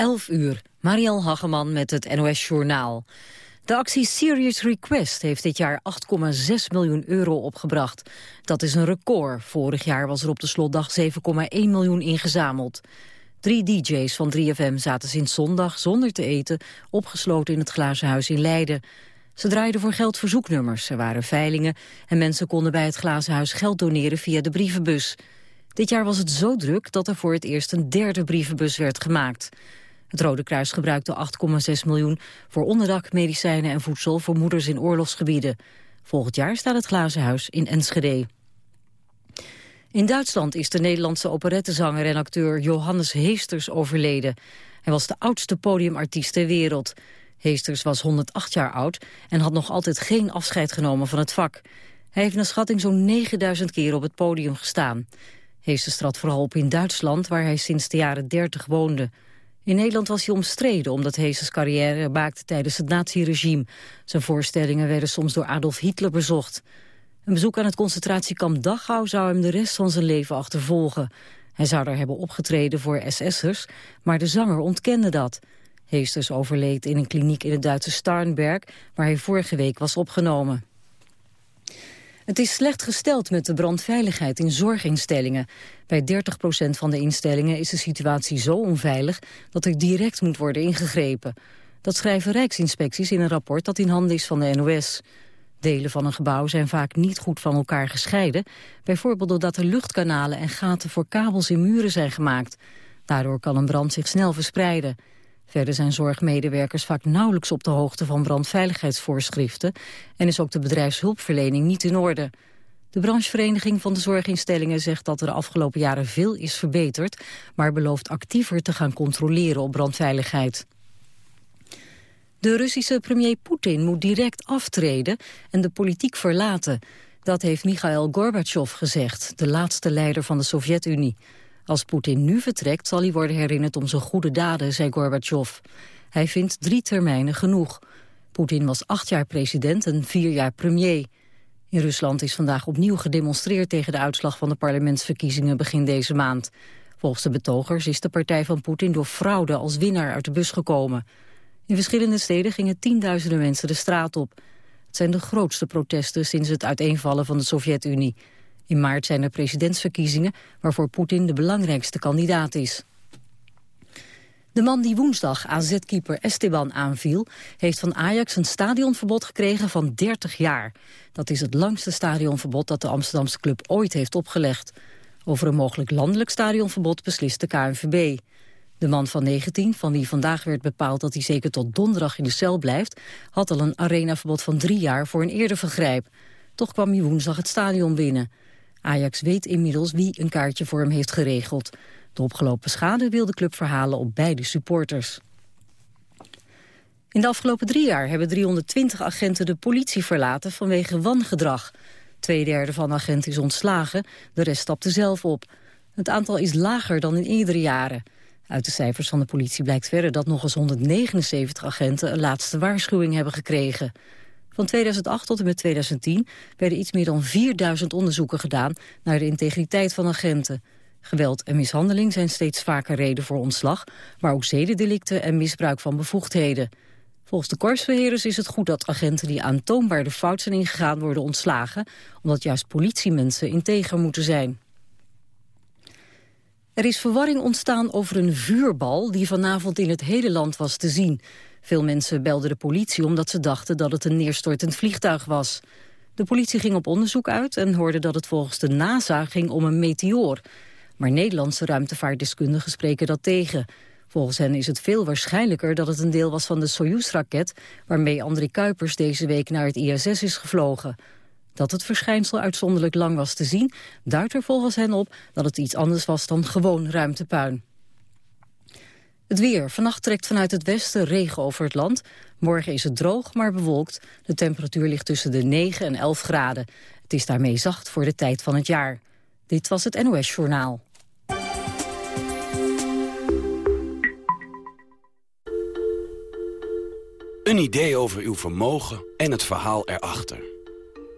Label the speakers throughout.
Speaker 1: 11 uur. Marielle Hageman met het NOS Journaal. De actie Serious Request heeft dit jaar 8,6 miljoen euro opgebracht. Dat is een record. Vorig jaar was er op de slotdag 7,1 miljoen ingezameld. Drie dj's van 3FM zaten sinds zondag zonder te eten... opgesloten in het Glazen Huis in Leiden. Ze draaiden voor geld verzoeknummers, er waren veilingen... en mensen konden bij het Glazen Huis geld doneren via de brievenbus. Dit jaar was het zo druk dat er voor het eerst een derde brievenbus werd gemaakt. Het Rode Kruis gebruikte 8,6 miljoen voor onderdak, medicijnen en voedsel voor moeders in oorlogsgebieden. Volgend jaar staat het Glazen Huis in Enschede. In Duitsland is de Nederlandse operettezanger en acteur Johannes Heesters overleden. Hij was de oudste podiumartiest ter wereld. Heesters was 108 jaar oud en had nog altijd geen afscheid genomen van het vak. Hij heeft naar schatting zo'n 9000 keer op het podium gestaan. Heesters trad vooral op in Duitsland, waar hij sinds de jaren 30 woonde. In Nederland was hij omstreden omdat Heesters carrière maakte tijdens het naziregime. Zijn voorstellingen werden soms door Adolf Hitler bezocht. Een bezoek aan het concentratiekamp Dachau zou hem de rest van zijn leven achtervolgen. Hij zou daar hebben opgetreden voor SS'ers, maar de zanger ontkende dat. Heesters overleed in een kliniek in het Duitse Starnberg, waar hij vorige week was opgenomen. Het is slecht gesteld met de brandveiligheid in zorginstellingen. Bij 30% van de instellingen is de situatie zo onveilig dat er direct moet worden ingegrepen. Dat schrijven Rijksinspecties in een rapport dat in handen is van de NOS. Delen van een gebouw zijn vaak niet goed van elkaar gescheiden. Bijvoorbeeld doordat er luchtkanalen en gaten voor kabels in muren zijn gemaakt. Daardoor kan een brand zich snel verspreiden. Verder zijn zorgmedewerkers vaak nauwelijks op de hoogte van brandveiligheidsvoorschriften... en is ook de bedrijfshulpverlening niet in orde. De branchevereniging van de zorginstellingen zegt dat er de afgelopen jaren veel is verbeterd... maar belooft actiever te gaan controleren op brandveiligheid. De Russische premier Poetin moet direct aftreden en de politiek verlaten. Dat heeft Mikhail Gorbachev gezegd, de laatste leider van de Sovjet-Unie. Als Poetin nu vertrekt zal hij worden herinnerd om zijn goede daden, zei Gorbachev. Hij vindt drie termijnen genoeg. Poetin was acht jaar president en vier jaar premier. In Rusland is vandaag opnieuw gedemonstreerd tegen de uitslag van de parlementsverkiezingen begin deze maand. Volgens de betogers is de partij van Poetin door fraude als winnaar uit de bus gekomen. In verschillende steden gingen tienduizenden mensen de straat op. Het zijn de grootste protesten sinds het uiteenvallen van de Sovjet-Unie. In maart zijn er presidentsverkiezingen waarvoor Poetin de belangrijkste kandidaat is. De man die woensdag AZ-keeper Esteban aanviel... heeft van Ajax een stadionverbod gekregen van 30 jaar. Dat is het langste stadionverbod dat de Amsterdamse club ooit heeft opgelegd. Over een mogelijk landelijk stadionverbod beslist de KNVB. De man van 19, van wie vandaag werd bepaald dat hij zeker tot donderdag in de cel blijft... had al een arenaverbod van drie jaar voor een eerder vergrijp. Toch kwam hij woensdag het stadion binnen. Ajax weet inmiddels wie een kaartje voor hem heeft geregeld. De opgelopen schade wil de club verhalen op beide supporters. In de afgelopen drie jaar hebben 320 agenten de politie verlaten vanwege wangedrag. Tweederde van de agenten is ontslagen, de rest stapte zelf op. Het aantal is lager dan in eerdere jaren. Uit de cijfers van de politie blijkt verder dat nog eens 179 agenten een laatste waarschuwing hebben gekregen. Van 2008 tot en met 2010 werden iets meer dan 4000 onderzoeken gedaan naar de integriteit van agenten. Geweld en mishandeling zijn steeds vaker reden voor ontslag, maar ook zedendelicten en misbruik van bevoegdheden. Volgens de korpsbeheerders is het goed dat agenten die aantoonbaar de fout zijn ingegaan worden ontslagen, omdat juist politiemensen integer moeten zijn. Er is verwarring ontstaan over een vuurbal die vanavond in het hele land was te zien. Veel mensen belden de politie omdat ze dachten dat het een neerstortend vliegtuig was. De politie ging op onderzoek uit en hoorde dat het volgens de NASA ging om een meteoor. Maar Nederlandse ruimtevaartdeskundigen spreken dat tegen. Volgens hen is het veel waarschijnlijker dat het een deel was van de Soyuz-raket... waarmee André Kuipers deze week naar het ISS is gevlogen. Dat het verschijnsel uitzonderlijk lang was te zien... duidt er volgens hen op dat het iets anders was dan gewoon ruimtepuin. Het weer. Vannacht trekt vanuit het westen regen over het land. Morgen is het droog, maar bewolkt. De temperatuur ligt tussen de 9 en 11 graden. Het is daarmee zacht voor de tijd van het jaar. Dit was het NOS Journaal.
Speaker 2: Een idee over uw vermogen en het verhaal erachter.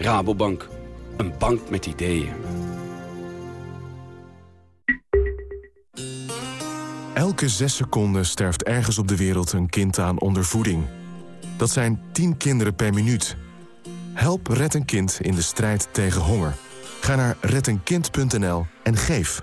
Speaker 2: Rabobank, een bank met ideeën.
Speaker 3: Elke zes seconden sterft ergens op de wereld een kind aan ondervoeding. Dat zijn 10 kinderen per minuut. Help Red een Kind in de strijd tegen honger. Ga naar reddenkind.nl en geef.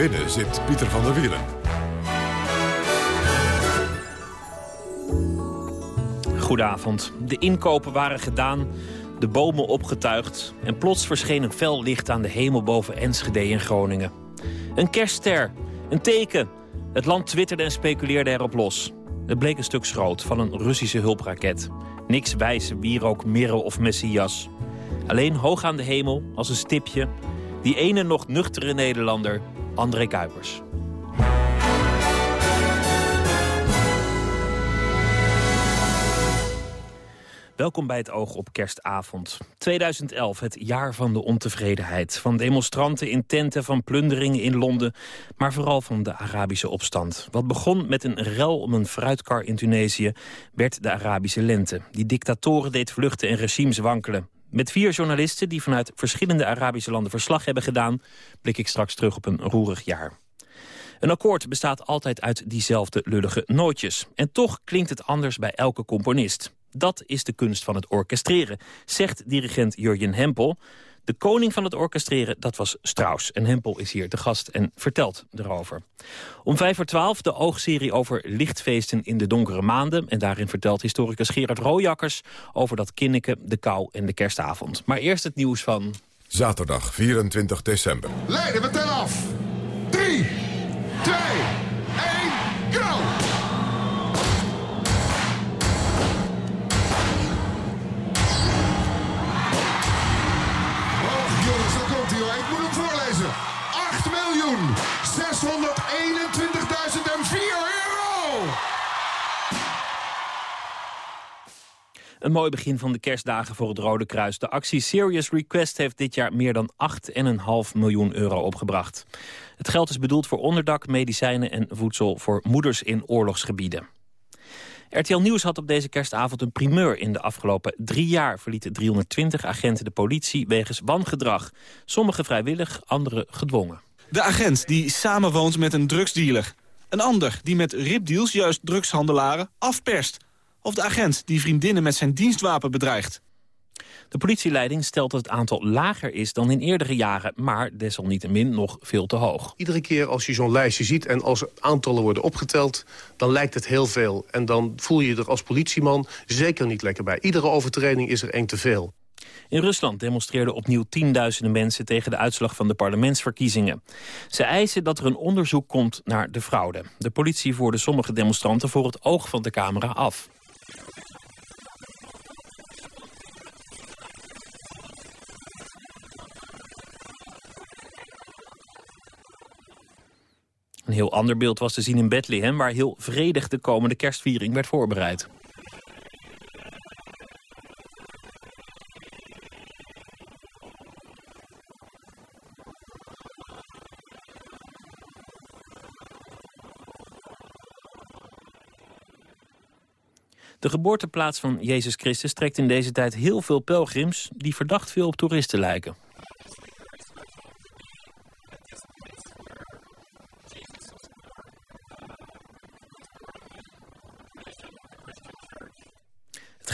Speaker 4: Binnen zit Pieter van der Wielen.
Speaker 5: Goedenavond. De inkopen waren gedaan, de bomen opgetuigd... en plots verscheen een fel licht aan de hemel boven Enschede in Groningen. Een kerstster, een teken. Het land twitterde en speculeerde erop los. Het bleek een stuk schroot van een Russische hulpraket. Niks wijze, wierook, mirre of messias. Alleen hoog aan de hemel, als een stipje... die ene nog nuchtere Nederlander, André Kuipers. Welkom bij het Oog op Kerstavond. 2011, het jaar van de ontevredenheid. Van demonstranten in tenten, van plunderingen in Londen... maar vooral van de Arabische opstand. Wat begon met een rel om een fruitkar in Tunesië... werd de Arabische lente. Die dictatoren deed vluchten en regimes wankelen. Met vier journalisten die vanuit verschillende Arabische landen verslag hebben gedaan... blik ik straks terug op een roerig jaar. Een akkoord bestaat altijd uit diezelfde lullige nootjes. En toch klinkt het anders bij elke componist. Dat is de kunst van het orkestreren, zegt dirigent Jurjen Hempel. De koning van het orkestreren, dat was Strauss. En Hempel is hier de gast en vertelt erover. Om vijf voor twaalf de oogserie over lichtfeesten in de donkere maanden. En daarin vertelt historicus Gerard Rooijakkers... over dat kinneken, de kou en de kerstavond. Maar eerst het nieuws van...
Speaker 4: Zaterdag 24 december.
Speaker 6: Leiden, we tellen af. 3, 2, euro!
Speaker 5: Een mooi begin van de kerstdagen voor het Rode Kruis. De actie Serious Request heeft dit jaar meer dan 8,5 miljoen euro opgebracht. Het geld is bedoeld voor onderdak, medicijnen en voedsel voor moeders in oorlogsgebieden. RTL Nieuws had op deze kerstavond een primeur. In de afgelopen drie jaar verlieten 320 agenten de politie wegens wangedrag. Sommigen vrijwillig, anderen gedwongen.
Speaker 7: De agent die samenwoont met een drugsdealer. Een ander die met ripdeals juist drugshandelaren afperst. Of de agent die vriendinnen met zijn dienstwapen bedreigt.
Speaker 5: De politieleiding stelt dat het aantal lager is dan in eerdere jaren... maar desalniettemin nog veel te hoog.
Speaker 8: Iedere keer als je zo'n lijstje ziet en als aantallen worden opgeteld... dan lijkt het heel veel. En dan voel je je er als politieman zeker niet lekker bij. Iedere overtreding is er één te veel.
Speaker 5: In Rusland demonstreerden opnieuw tienduizenden mensen... tegen de uitslag van de parlementsverkiezingen. Ze eisen dat er een onderzoek komt naar de fraude. De politie voerde sommige demonstranten voor het oog van de camera af. Een heel ander beeld was te zien in Bethlehem... waar heel vredig de komende kerstviering werd voorbereid. De geboorteplaats van Jezus Christus trekt in deze tijd heel veel pelgrims... die verdacht veel op toeristen lijken.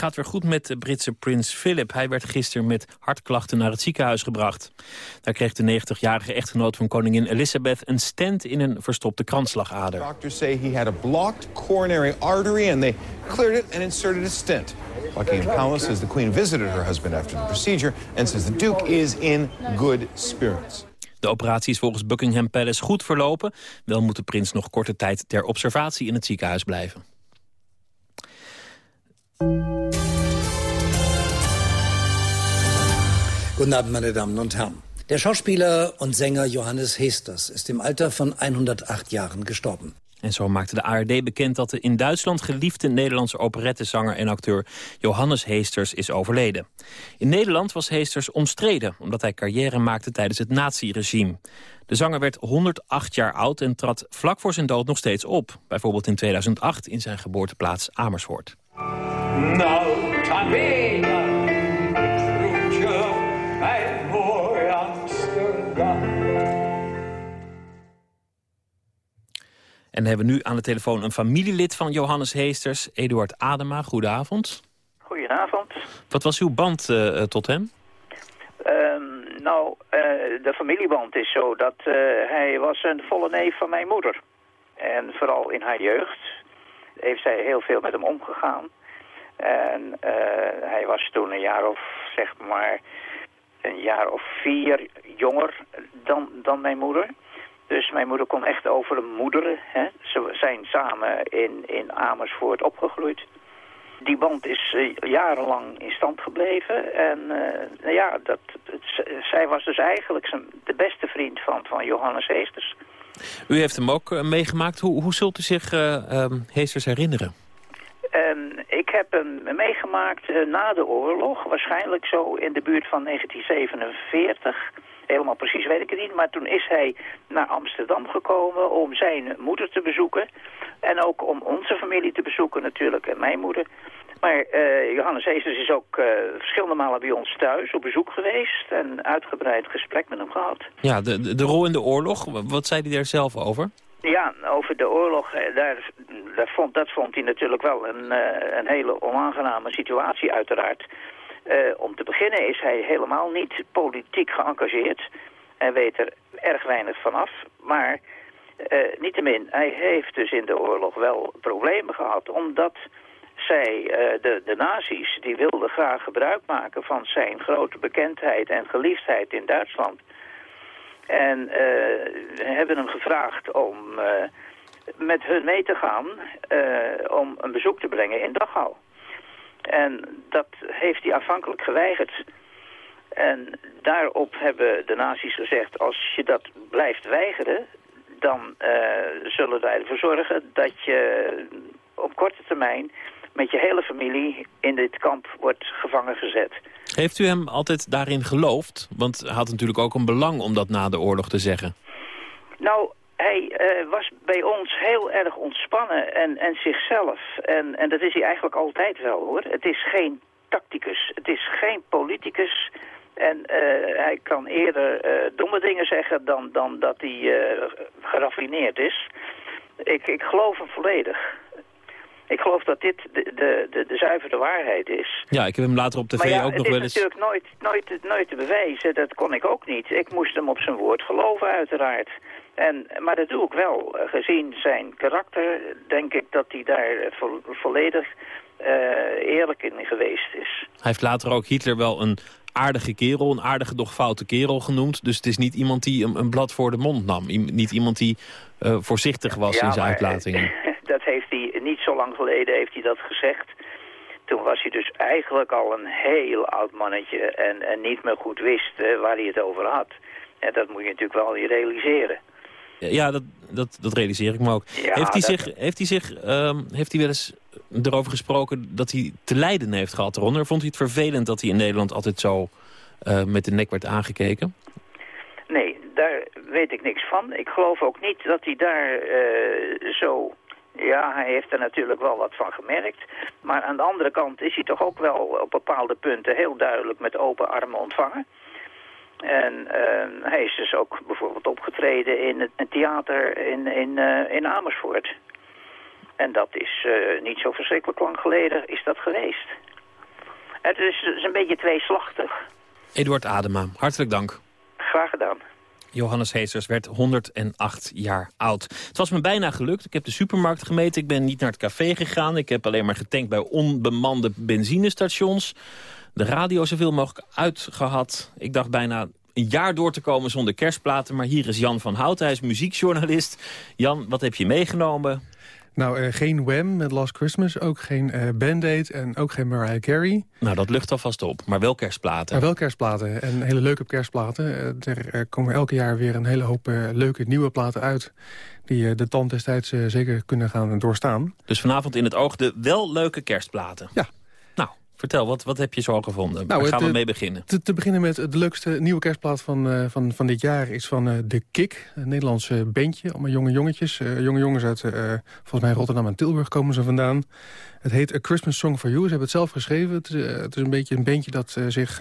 Speaker 5: Gaat weer goed met de Britse prins Philip. Hij werd gisteren met hartklachten naar het ziekenhuis gebracht. Daar kreeg de 90-jarige echtgenoot van koningin Elizabeth... een stent in een verstopte kransslagader.
Speaker 9: Doctors say he had a blocked coronary artery... and they cleared it and inserted a stent. Buckingham Palace says the Queen visited her husband after the procedure... and says the Duke is in good spirits.
Speaker 5: De operatie is volgens Buckingham Palace goed verlopen. Wel moet de prins nog korte tijd ter observatie in het ziekenhuis blijven.
Speaker 10: Guten Abend, meine Damen und Herren. Der Schauspieler und Sänger Johannes Hesters ist im Alter von 108 Jahren gestorben.
Speaker 5: En zo maakte de ARD bekend dat de in Duitsland geliefde Nederlandse operettezanger en acteur Johannes Heesters is overleden. In Nederland was Heesters omstreden omdat hij carrière maakte tijdens het naziregime. De zanger werd 108 jaar oud en trad vlak voor zijn dood nog steeds op. Bijvoorbeeld in 2008 in zijn geboorteplaats Amersfoort. Nou, En we hebben nu aan de telefoon een familielid van Johannes Heesters, Eduard Adema. Goedenavond.
Speaker 11: Goedenavond.
Speaker 5: Wat was uw band uh, tot hem?
Speaker 11: Um, nou, uh, de familieband is zo dat uh, hij was een volle neef van mijn moeder. En vooral in haar jeugd heeft zij heel veel met hem omgegaan. En hij was toen een jaar of, zeg maar, een jaar of vier jonger dan, dan mijn moeder. Dus mijn moeder kon echt over een moederen. Hè. Ze zijn samen in, in Amersfoort opgegroeid. Die band is uh, jarenlang in stand gebleven. En uh, nou ja, dat, het, zij was dus eigenlijk zijn, de beste vriend van, van Johannes Heesters.
Speaker 5: U heeft hem ook uh, meegemaakt. Hoe, hoe zult u zich um, Heesters herinneren?
Speaker 11: Um, ik heb hem meegemaakt na de oorlog. Waarschijnlijk zo in de buurt van 1947 helemaal precies weet ik het niet. Maar toen is hij naar Amsterdam gekomen om zijn moeder te bezoeken. En ook om onze familie te bezoeken natuurlijk en mijn moeder. Maar uh, Johannes Heesters is ook uh, verschillende malen bij ons thuis op bezoek geweest... en uitgebreid gesprek met hem gehad.
Speaker 5: Ja, de, de, de rol in de oorlog, wat zei hij daar zelf over?
Speaker 11: Ja, over de oorlog, eh, daar, daar vond, dat vond hij natuurlijk wel een, uh, een hele onaangename situatie uiteraard. Uh, om te beginnen is hij helemaal niet politiek geëngageerd en weet er erg weinig vanaf. Maar uh, niettemin, hij heeft dus in de oorlog wel problemen gehad, omdat zij, uh, de, de nazi's, die wilden graag gebruik maken van zijn grote bekendheid en geliefdheid in Duitsland. En hebben hem gevraagd om met hun mee te gaan om een bezoek te brengen in Dachau. En dat heeft hij aanvankelijk geweigerd. En daarop hebben de nazi's gezegd, als je dat blijft weigeren... dan uh, zullen wij ervoor zorgen dat je op korte termijn met je hele familie in dit kamp wordt gevangen gezet.
Speaker 5: Heeft u hem altijd daarin geloofd? Want hij had natuurlijk ook een belang om dat na de oorlog te zeggen.
Speaker 11: Nou, hij uh, was bij ons heel erg ontspannen en, en zichzelf. En, en dat is hij eigenlijk altijd wel, hoor. Het is geen tacticus, het is geen politicus. En uh, hij kan eerder uh, domme dingen zeggen dan, dan dat hij geraffineerd is. Ik, ik geloof hem volledig. Ik geloof dat dit de, de, de, de zuivere waarheid is.
Speaker 5: Ja, ik heb hem later op tv
Speaker 11: ja,
Speaker 5: ook nog wel eens...
Speaker 11: het is natuurlijk nooit, nooit, nooit te bewijzen. Dat kon ik ook niet. Ik moest hem op zijn woord geloven, uiteraard. En, maar dat doe ik wel. Gezien zijn karakter denk ik dat hij daar vo volledig uh, eerlijk in geweest is.
Speaker 5: Hij heeft later ook Hitler wel een aardige kerel, een aardige doch foute kerel genoemd. Dus het is niet iemand die een, een blad voor de mond nam. I niet iemand die uh, voorzichtig was
Speaker 11: ja,
Speaker 5: in zijn uitlatingen.
Speaker 11: dat heeft hij niet zo lang geleden heeft hij dat gezegd. Toen was hij dus eigenlijk al een heel oud mannetje en, en niet meer goed wist uh, waar hij het over had. En dat moet je natuurlijk wel realiseren.
Speaker 5: Ja, dat, dat, dat realiseer ik me ook.
Speaker 11: Ja,
Speaker 5: heeft, hij
Speaker 11: dat...
Speaker 5: zich, heeft, hij zich, um, heeft hij wel eens erover gesproken dat hij te lijden heeft gehad eronder? Vond hij het vervelend dat hij in Nederland altijd zo uh, met de nek werd aangekeken?
Speaker 11: Nee, daar weet ik niks van. Ik geloof ook niet dat hij daar uh, zo... Ja, hij heeft er natuurlijk wel wat van gemerkt. Maar aan de andere kant is hij toch ook wel op bepaalde punten heel duidelijk met open armen ontvangen. En uh, hij is dus ook bijvoorbeeld opgetreden in het, het theater in, in, uh, in Amersfoort. En dat is uh, niet zo verschrikkelijk lang geleden is dat geweest. Het is, is een beetje tweeslachtig.
Speaker 12: Eduard Adema, hartelijk dank.
Speaker 11: Graag gedaan.
Speaker 12: Johannes Heesters werd 108 jaar oud. Het was me bijna gelukt. Ik heb de supermarkt gemeten. Ik ben niet naar het café gegaan. Ik heb alleen maar getankt bij onbemande benzinestations. De radio zoveel mogelijk uitgehad. Ik dacht bijna een jaar door te komen zonder kerstplaten. Maar hier is Jan van Hout. Hij is muziekjournalist. Jan, wat heb je meegenomen?
Speaker 13: Nou, uh, geen Wham met Last Christmas, ook geen uh, Band-Aid en ook geen Mariah Carey.
Speaker 12: Nou, dat lucht alvast op, maar wel kerstplaten.
Speaker 13: Maar wel kerstplaten en hele leuke kerstplaten. Uh, er komen elke jaar weer een hele hoop leuke nieuwe platen uit... die de tand destijds zeker kunnen gaan doorstaan.
Speaker 12: Dus vanavond in het oog de wel leuke kerstplaten.
Speaker 13: Ja.
Speaker 12: Vertel, wat, wat heb je zo al gevonden? Nou, Waar gaan we mee beginnen?
Speaker 13: Te, te, beginnen met de leukste nieuwe kerstplaat van, uh, van, van dit jaar... is van uh, The Kick, een Nederlandse bandje. Allemaal jonge jongetjes. Uh, jonge jongens uit, volgens mij Rotterdam en Tilburg komen ze vandaan. Het heet A Christmas Song for You. Ze hebben het zelf geschreven. Het, het is een beetje een bandje dat zich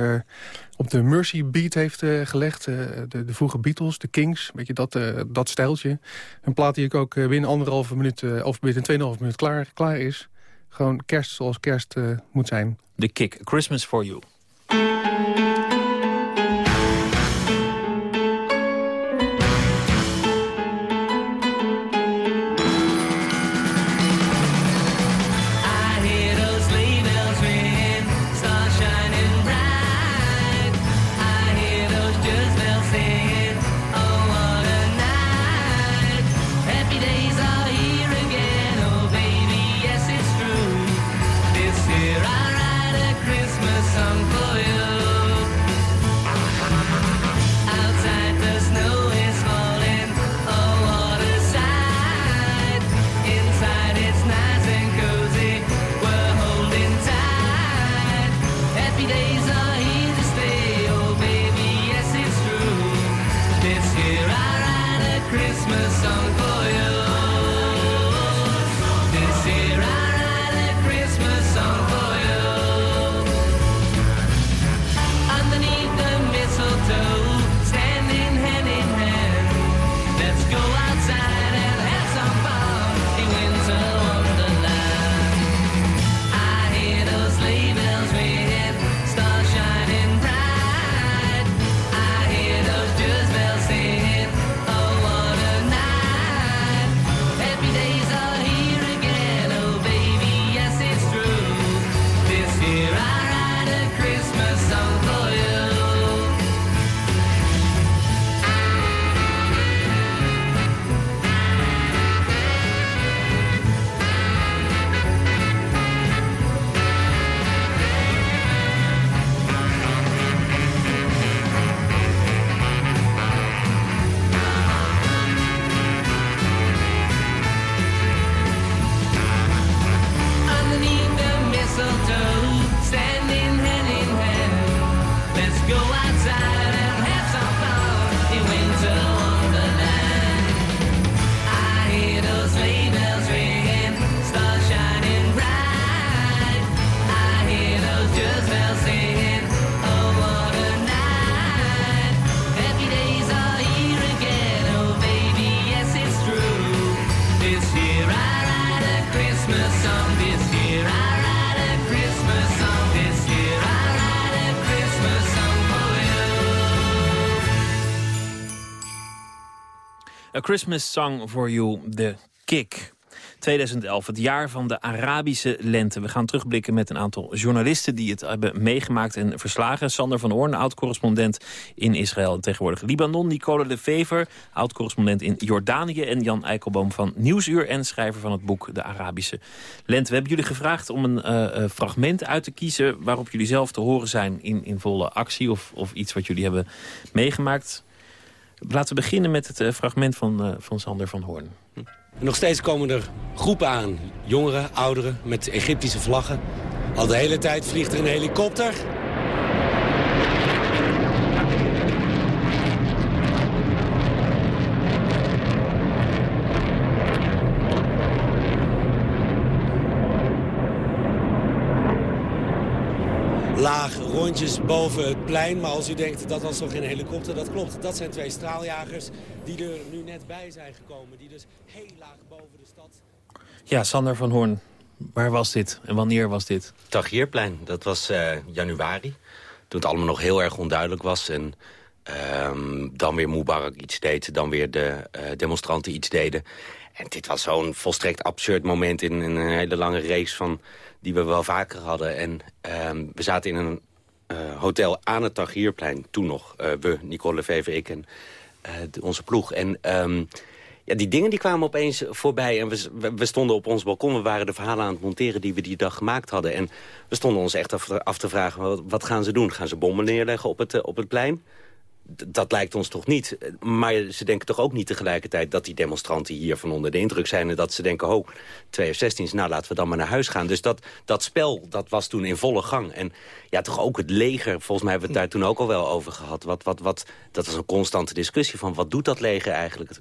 Speaker 13: op de Mercy Beat heeft gelegd. de, de vroege Beatles, de Kings, een beetje dat, dat stijltje. Een plaat die ik ook binnen anderhalve minuut... of binnen tweeënhalve minuut klaar, klaar is gewoon kerst zoals kerst uh, moet zijn.
Speaker 12: The Kick, Christmas for You. Christmas Song for You, The Kick. 2011, het jaar van de Arabische lente. We gaan terugblikken met een aantal journalisten die het hebben meegemaakt en verslagen. Sander van Oorn, oud-correspondent in Israël en tegenwoordig Libanon. Nicole de Vever, oud-correspondent in Jordanië. En Jan Eikelboom van Nieuwsuur en schrijver van het boek De Arabische Lente. We hebben jullie gevraagd om een uh, fragment uit te kiezen... waarop jullie zelf te horen zijn in, in volle actie of, of iets wat jullie hebben meegemaakt. Laten we beginnen met het uh, fragment van, uh, van Sander van Hoorn.
Speaker 14: Nog steeds komen er groepen aan. Jongeren, ouderen, met Egyptische vlaggen. Al de hele tijd vliegt er een helikopter. laag rondjes boven het plein. Maar als u denkt, dat was toch geen helikopter, dat klopt. Dat zijn twee straaljagers die er nu net bij zijn gekomen. Die dus heel laag boven de stad...
Speaker 12: Ja, Sander van Hoorn,
Speaker 5: Waar was dit en wanneer was dit?
Speaker 15: Tahrirplein, dat was uh, januari. Toen het allemaal nog heel erg onduidelijk was. En um, dan weer Mubarak iets deed, dan weer de uh, demonstranten iets deden. En dit was zo'n volstrekt absurd moment in, in, een hele lange race van, die we wel vaker hadden. En um, we zaten in een uh, hotel aan het Tahrirplein, toen nog. Uh, we, Nicole Lefever, ik en de, onze ploeg. En um, ja, die dingen die kwamen opeens voorbij. En we, we, stonden op ons balkon. We waren de verhalen aan het monteren die we die dag gemaakt hadden. En we stonden ons echt af, af te vragen, wat, wat, gaan ze doen? Gaan ze bommen neerleggen op het, op het plein? Dat lijkt ons toch niet. Maar ze denken toch ook niet tegelijkertijd dat die demonstranten hier van onder de indruk zijn. En dat ze denken, oh, 2 of 16, nou laten we dan maar naar huis gaan. Dus dat, dat spel, dat was toen in volle gang. En ja, toch ook het leger, volgens mij hebben we het daar toen ook al wel over gehad. Wat, wat, wat, dat was een constante discussie van, wat doet dat leger eigenlijk?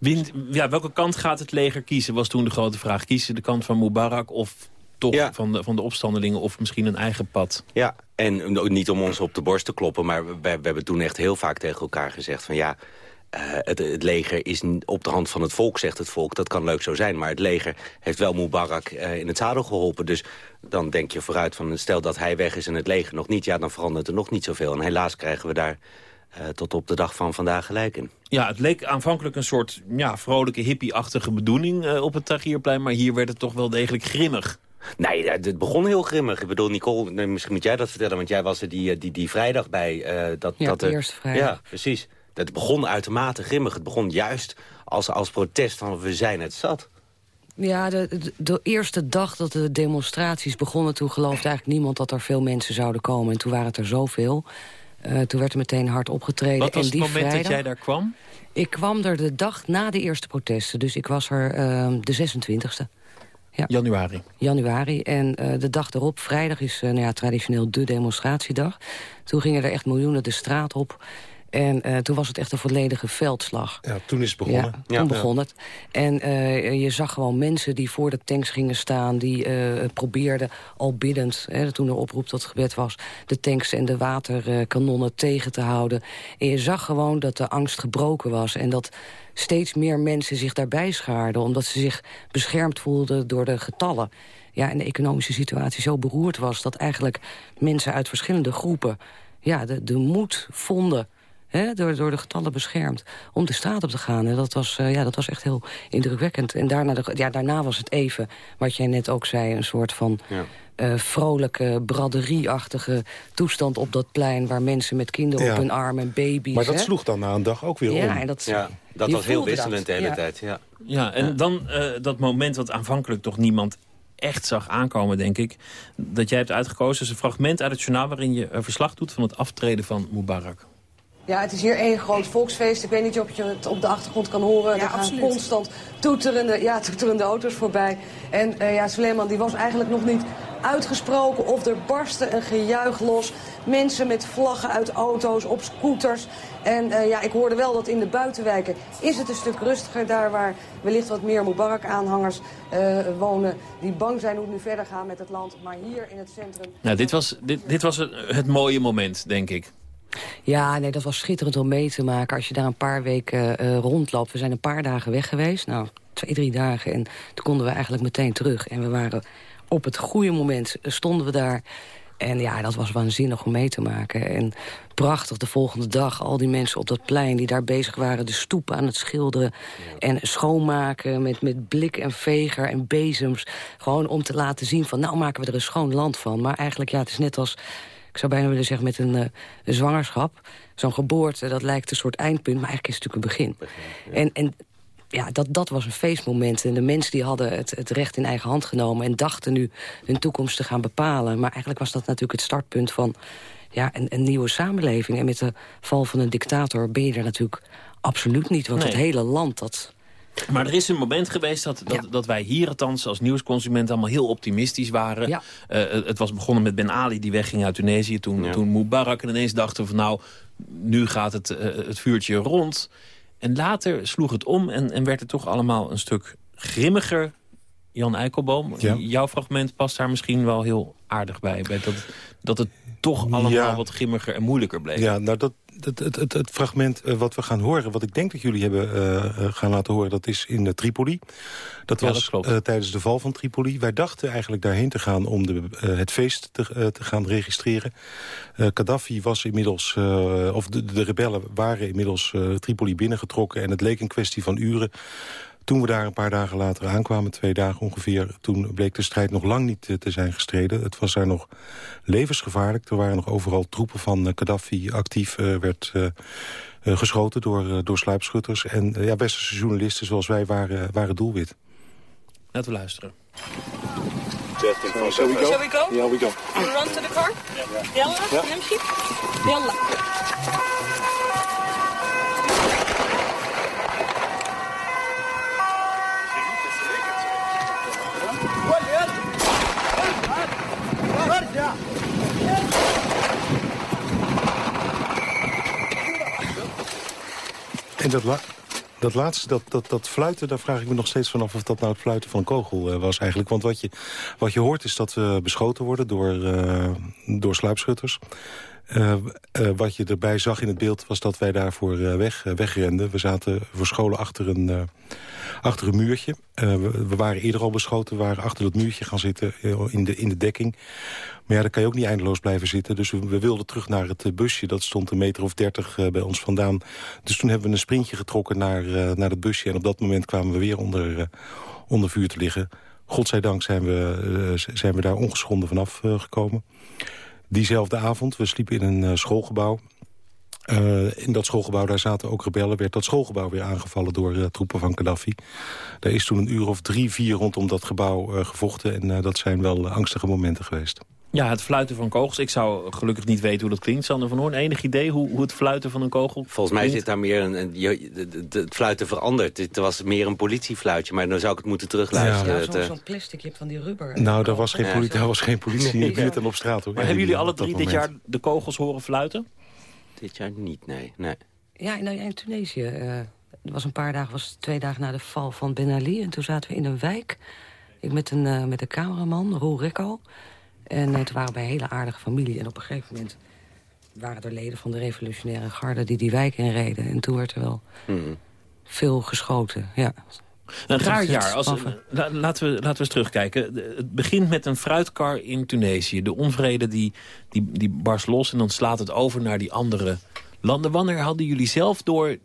Speaker 5: Ja, welke kant gaat het leger kiezen, was toen de grote vraag. Kiezen de kant van Mubarak of toch van, de, van de opstandelingen of misschien een eigen pad.
Speaker 15: Ja, en niet om ons op de borst te kloppen... maar we, we hebben toen echt heel vaak tegen elkaar gezegd van ja... Uh, het, het, leger is op de hand van het volk, zegt het volk. Dat kan leuk zo zijn, maar het leger heeft wel Mubarak uh, in het zadel geholpen. Dus dan denk je vooruit van stel dat hij weg is en het leger nog niet... ja, dan verandert er nog niet zoveel. En helaas krijgen we daar uh, tot op de dag van vandaag gelijk in.
Speaker 5: Ja, het leek aanvankelijk een soort ja, vrolijke hippie-achtige bedoeling op het Tahrirplein... maar hier werd het toch wel degelijk grimmig.
Speaker 15: Nee, het begon heel grimmig. Ik bedoel, Nicole, misschien moet jij dat vertellen... want jij was er die, die, die vrijdag bij.
Speaker 16: Uh, dat, ja, dat, de eerste vrijdag.
Speaker 15: Ja, precies. Het begon uitermate grimmig. Het begon juist als, als protest van we zijn het zat.
Speaker 16: Ja, de, de, eerste dag dat de demonstraties begonnen... toen geloofde eigenlijk niemand dat er veel mensen zouden komen. En toen waren het er zoveel. Uh, toen werd er meteen hard opgetreden.
Speaker 5: Wat was
Speaker 16: en die
Speaker 5: het moment
Speaker 16: vrijdag,
Speaker 5: dat jij daar kwam?
Speaker 16: Ik kwam er de dag na de eerste protesten. Dus ik was er uh, de 26e.
Speaker 5: Ja. Januari.
Speaker 16: Januari. En uh, de dag erop, vrijdag, is uh, nou ja, traditioneel de demonstratiedag. Toen gingen er echt miljoenen de straat op. En uh, toen was het echt een volledige veldslag.
Speaker 17: Ja, toen is het begonnen.
Speaker 16: Ja, toen ja, begon het. En uh, je zag gewoon mensen die voor de tanks gingen staan... die uh, probeerden, al biddend, hè, toen er oproep tot gebed was... de tanks en de waterkanonnen tegen te houden. En je zag gewoon dat de angst gebroken was. En dat steeds meer mensen zich daarbij schaarden... omdat ze zich beschermd voelden door de getallen. Ja, en de economische situatie zo beroerd was... dat eigenlijk mensen uit verschillende groepen ja, de, de moed vonden... door, door de getallen beschermd, om de straat op te gaan. En dat was, uh, ja, dat was echt heel indrukwekkend. En daarna, de, ja, daarna was het even, wat jij net ook zei... een soort van ja. uh, vrolijke, braderieachtige toestand op dat plein... waar mensen met kinderen
Speaker 17: Ja.
Speaker 16: op hun arm en baby's...
Speaker 17: Maar dat
Speaker 16: hè?
Speaker 17: sloeg dan na een dag ook weer
Speaker 16: Ja,
Speaker 17: om.
Speaker 16: en dat,
Speaker 15: Ja, dat was heel wisselend
Speaker 16: dat.
Speaker 15: de hele
Speaker 16: Ja.
Speaker 15: tijd. Ja.
Speaker 5: Ja, en dan eh, dat moment wat aanvankelijk toch niemand echt zag aankomen, denk ik. Dat jij hebt uitgekozen is een fragment uit het journaal... waarin je eh, verslag doet van het aftreden van Mubarak.
Speaker 18: Ja, het is hier één groot volksfeest. Ik weet niet of je het op de achtergrond kan horen.
Speaker 19: Ja,
Speaker 18: er gaan
Speaker 19: absoluut.
Speaker 18: constant toeterende, ja, toeterende auto's voorbij. En eh, ja, Suleiman die was eigenlijk nog niet uitgesproken of er barstte een gejuich los. Mensen met vlaggen uit auto's, op scooters. En eh, ja, ik hoorde wel dat in de buitenwijken is het een stuk rustiger. Daar waar wellicht wat meer Mubarak-aanhangers eh, wonen. Die bang zijn hoe het nu verder gaat met het land. Maar hier in het centrum...
Speaker 5: Nou, dit was, dit, dit was het, het mooie moment, denk ik.
Speaker 16: Ja, nee, dat was schitterend om mee te maken. Als je daar een paar weken eh, rondloopt. We zijn een paar dagen weg geweest. Nou, twee, drie dagen. En toen konden we eigenlijk meteen terug. En we waren op het goede moment, eh, stonden we daar. En ja, dat was waanzinnig om mee te maken. En prachtig de volgende dag. Al die mensen op dat plein die daar bezig waren... de stoepen aan het schilderen en schoonmaken... met, met blik en veger en bezems. Gewoon om te laten zien van... nou maken we er een schoon land van. Maar eigenlijk, ja, het is net als... ik zou bijna willen zeggen met een, eh, een zwangerschap. Zo'n geboorte, dat lijkt een soort eindpunt... maar eigenlijk is het natuurlijk een begin. En, en ja, dat, dat was een feestmoment. En de mensen die hadden het, het recht in eigen hand genomen... en dachten nu hun toekomst te gaan bepalen. Maar eigenlijk was dat natuurlijk het startpunt van ja, een, een nieuwe samenleving. En met de val van een dictator ben je er natuurlijk absoluut niet. Want
Speaker 5: Nee.
Speaker 16: het hele land, dat...
Speaker 5: Maar er is een moment geweest dat, dat, dat wij hier althans als nieuwsconsument allemaal heel optimistisch waren.
Speaker 16: Ja.
Speaker 5: Eh, het was begonnen met Ben Ali die wegging uit Tunesië. Toen, toen Mubarak en ineens dachten van nou, nu gaat het, eh, het vuurtje rond. En later sloeg het om en, en werd het toch allemaal een stuk grimmiger. Jan Eikelboom,
Speaker 17: Ja.
Speaker 5: jouw fragment past daar misschien wel heel aardig bij. bij dat, dat het toch allemaal
Speaker 17: Ja.
Speaker 5: wat grimmiger en moeilijker bleef.
Speaker 17: Ja, nou dat, het, het, het, het fragment eh, wat we gaan horen, wat ik denk dat jullie hebben uh, gaan laten horen... dat is in Tripoli. Dat
Speaker 5: Ja,
Speaker 17: was
Speaker 5: dat
Speaker 17: tijdens de val van Tripoli. Wij dachten eigenlijk daarheen te gaan om de, het feest te, te gaan registreren. Gaddafi was inmiddels, of de, de rebellen waren inmiddels Tripoli binnengetrokken... en het leek een kwestie van uren toen we daar een paar dagen later aankwamen, twee dagen ongeveer... toen bleek de strijd nog lang niet eh, te zijn gestreden. Het was daar nog levensgevaarlijk. Er waren nog overal troepen van eh, Gaddafi actief, eh, werd... geschoten door, door sluipschutters. En ja, westerse journalisten zoals wij waren, waren doelwit.
Speaker 5: Laten we luisteren.
Speaker 20: Shall we go? Shall we go?
Speaker 17: Yeah, we go.
Speaker 20: Run to the car? Yeah. Yalla,
Speaker 17: yeah.
Speaker 20: Yalla?
Speaker 17: En dat, dat laatste, dat, dat, dat fluiten, daar vraag ik me nog steeds vanaf... of dat nou het fluiten van een kogel uh, was eigenlijk. Want wat je, wat je hoort is dat we beschoten worden door, uh, door sluipschutters. Uh, uh, wat je erbij zag in het beeld was dat wij daarvoor uh, weg, wegrenden. We zaten verscholen achter een, achter een muurtje. We, we, waren eerder al beschoten, we waren achter dat muurtje gaan zitten in de, in de dekking. Maar ja, daar kan je ook niet eindeloos blijven zitten. Dus we, we wilden terug naar het busje. Dat stond een meter of dertig bij ons vandaan. Dus toen hebben we een sprintje getrokken naar, naar het busje. En op dat moment kwamen we weer onder, onder vuur te liggen. Godzijdank zijn we, zijn we daar ongeschonden vanaf gekomen. Diezelfde avond, we sliepen in een uh, schoolgebouw. Uh, in dat schoolgebouw, daar zaten ook rebellen... werd dat schoolgebouw weer aangevallen door uh, troepen van Gaddafi. Daar is toen een uur of drie, vier rondom dat gebouw gevochten... en dat zijn wel angstige momenten geweest.
Speaker 5: Ja, het fluiten van kogels. Ik zou gelukkig niet weten hoe dat klinkt. Sander van Hoorn, enig idee hoe, hoe het fluiten van een kogel
Speaker 15: Volgens mij zit daar meer een... een je, de, de, het fluiten verandert. Het was meer een politiefluitje, maar dan zou ik het moeten terugluisteren.
Speaker 16: Ja,
Speaker 15: Het,
Speaker 16: zo'n
Speaker 15: eh,
Speaker 16: zo plastic, je hebt van die rubber.
Speaker 17: Nou, daar was geen,
Speaker 15: Ja.
Speaker 17: politie, daar was geen politie in de buurt en op straat. Hoor.
Speaker 5: Maar hebben jullie alle drie dit jaar de kogels horen fluiten?
Speaker 15: Dit jaar niet, nee. nee.
Speaker 16: Ja, nou, ja, in Tunesië. eh, het was een paar dagen, was twee dagen na de val van Ben Ali. En toen zaten we in een wijk. Ik met een, eh, met een cameraman, Roel Rekko. En eh, toen waren we bij een hele aardige familie. En op een gegeven moment waren er leden van de revolutionaire garde... die die wijk inreden. En toen werd er wel
Speaker 15: Mhm.
Speaker 16: veel geschoten, ja.
Speaker 5: Een raar jaar. Als, la- laten, we, laten we eens terugkijken. Het begint met een fruitkar in Tunesië. De onvrede die, die, die barst los en dan slaat het over naar die andere landen. Wanneer hadden jullie zelf door...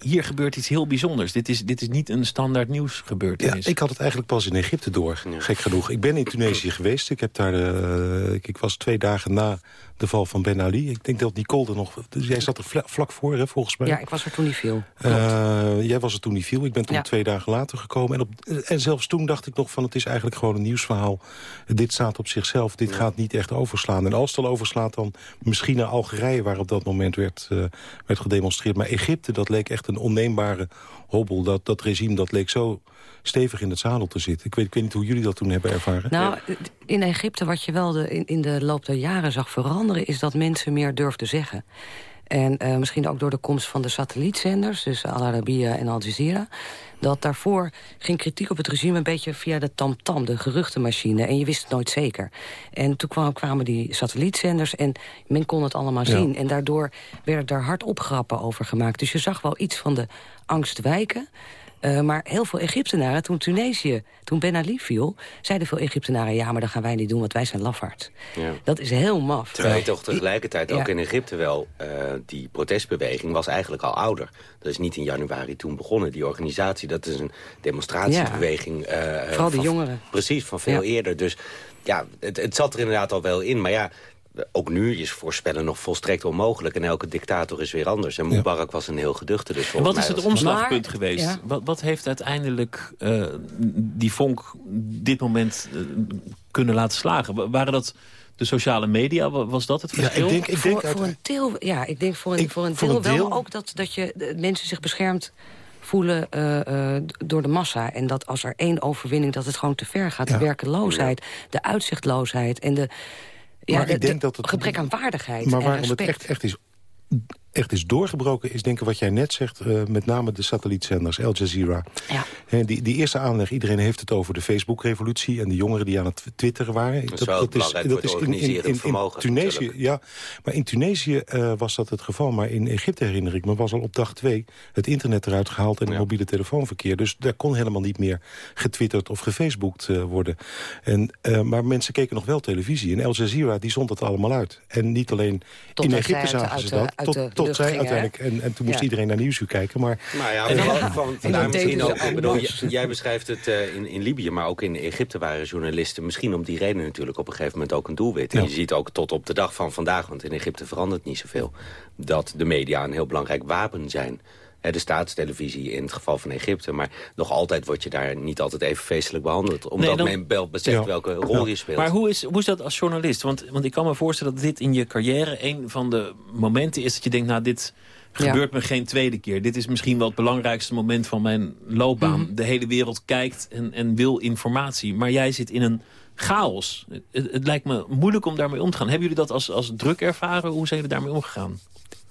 Speaker 5: hier gebeurt iets heel bijzonders. Dit is, dit is niet een standaard
Speaker 17: Ja,
Speaker 5: nieuwsgebeurtenis.
Speaker 17: ik had het eigenlijk pas in Egypte door, gek genoeg. Ik ben in Tunesië geweest. Ik, heb daar, eh, ik, ik was twee dagen na de val van Ben Ali. Ik denk dat Nicole er nog... Dus jij zat er vla- vlak voor, hè, volgens mij.
Speaker 16: Ja, ik was er toen niet veel.
Speaker 17: Eh, jij was er toen niet viel. Ik ben toen
Speaker 16: Ja.
Speaker 17: twee dagen later gekomen. En, op, en zelfs toen dacht ik nog van het is eigenlijk gewoon een nieuwsverhaal. Dit staat op zichzelf. Dit gaat niet echt overslaan. En als het al overslaat dan misschien naar Algerije... waar op dat moment werd, eh, werd gedemonstreerd. Maar Egypte, dat leek echt een onneembare hobbel. Dat, dat regime dat leek zo stevig in het zadel te zitten. Ik weet, ik weet niet hoe jullie dat toen hebben ervaren.
Speaker 16: Nou, in Egypte wat je wel in, in de loop der jaren zag veranderen... is dat mensen meer durfden zeggen. En eh, misschien ook door de komst van de satellietzenders... dus Al Arabiya en Al Jazeera... dat daarvoor ging kritiek op het regime een beetje via de tamtam... de geruchtenmachine, en je wist het nooit zeker. En toen kwamen, kwamen die satellietzenders en men kon het allemaal
Speaker 17: Ja.
Speaker 16: zien. En daardoor werden daar hard opgrappen over gemaakt. Dus je zag wel iets van de angst wijken... Eh, maar heel veel Egyptenaren, toen Tunesië, toen Ben Ali viel... zeiden veel Egyptenaren, ja, maar dat gaan wij niet doen, want wij zijn lafaard.
Speaker 15: Ja.
Speaker 16: Dat is heel maf.
Speaker 15: Terwijl je toch tegelijkertijd ook
Speaker 16: Ja.
Speaker 15: in Egypte wel... eh, die protestbeweging was eigenlijk al ouder. Dat is niet in januari toen begonnen. Die organisatie, dat is een demonstratiebeweging. eh,
Speaker 16: Vooral de
Speaker 15: van-
Speaker 16: jongeren.
Speaker 15: Precies, van veel
Speaker 16: Ja.
Speaker 15: eerder. Dus ja, het, het zat er inderdaad al wel in. Maar ja, ook nu is voorspellen nog volstrekt onmogelijk. En elke dictator is weer anders. En Mubarak was een heel geduchte. Dus
Speaker 5: En wat is het omslagpunt
Speaker 16: Maar-
Speaker 5: geweest?
Speaker 16: ja.
Speaker 5: Wat, wat heeft uiteindelijk eh, die vonk dit moment eh, kunnen laten slagen? Wa- Waren dat de sociale media? Wa- Was dat het
Speaker 17: Ja,
Speaker 5: verschil?
Speaker 17: ik denk, ik
Speaker 16: voor,
Speaker 17: denk
Speaker 16: voor een deel, ja, ik denk voor een,
Speaker 17: Ik-
Speaker 16: voor een
Speaker 17: voor
Speaker 16: deel
Speaker 17: een
Speaker 16: wel, maar ook dat, dat je de mensen zich beschermd voelen eh, eh, door de massa. En dat als er één overwinning, dat het gewoon te ver gaat.
Speaker 17: Ja.
Speaker 16: De werkeloosheid, de uitzichtloosheid en de, ja,
Speaker 17: Maar
Speaker 16: de,
Speaker 17: ik denk
Speaker 16: de
Speaker 17: dat het-
Speaker 16: gebrek aan waardigheid
Speaker 17: Maar
Speaker 16: en
Speaker 17: waarom het
Speaker 16: respect.
Speaker 17: echt, echt is echt is doorgebroken is denk ik wat jij net zegt... Uh, met name de satellietzenders, Al Jazeera. Ja. die, die eerste aanleg, iedereen heeft het over de Facebook-revolutie... en de jongeren die aan het twitteren waren.
Speaker 15: Dat is dat, is, dat is in, in, in, vermogen,
Speaker 17: Tunesië, ja, maar in Tunesië uh, was dat het geval. Maar in Egypte herinner ik me, was al op dag twee... het internet eruit gehaald en het mobiele telefoonverkeer. Dus daar kon helemaal niet meer getwitterd of gefaceboekt uh, worden. En, maar mensen keken nog wel televisie. En Al Jazeera die zond het allemaal uit. En niet alleen
Speaker 16: tot
Speaker 17: in Egypte zagen ze dat. Tot, tot uiteindelijk. En, en toen moest iedereen naar Nieuwsuur kijken. Maar,
Speaker 15: nou ja, en, van, van, vandaar misschien ook. Ik bedoel, jij beschrijft het uh, in, in Libië, maar ook in Egypte waren journalisten... misschien om die reden natuurlijk op een gegeven moment ook een doelwit. En je ziet ook tot op de dag van vandaag, want in Egypte verandert niet zoveel... dat de media een heel belangrijk wapen zijn de staatstelevisie in het geval van Egypte. Maar nog altijd word je daar niet altijd even feestelijk behandeld. Omdat men wel beseft welke rol je speelt.
Speaker 5: Maar hoe is, hoe is dat als journalist? Want, want ik kan me voorstellen dat dit in je carrière... een van de momenten is dat je denkt... nou, dit gebeurt me geen tweede keer. Dit is misschien wel het belangrijkste moment van mijn loopbaan. Mhm. De hele wereld kijkt en, en wil informatie. Maar jij zit in een chaos. Het, het, lijkt me moeilijk om daarmee om te gaan. Hebben jullie dat als, als druk ervaren? Hoe zijn jullie daarmee omgegaan?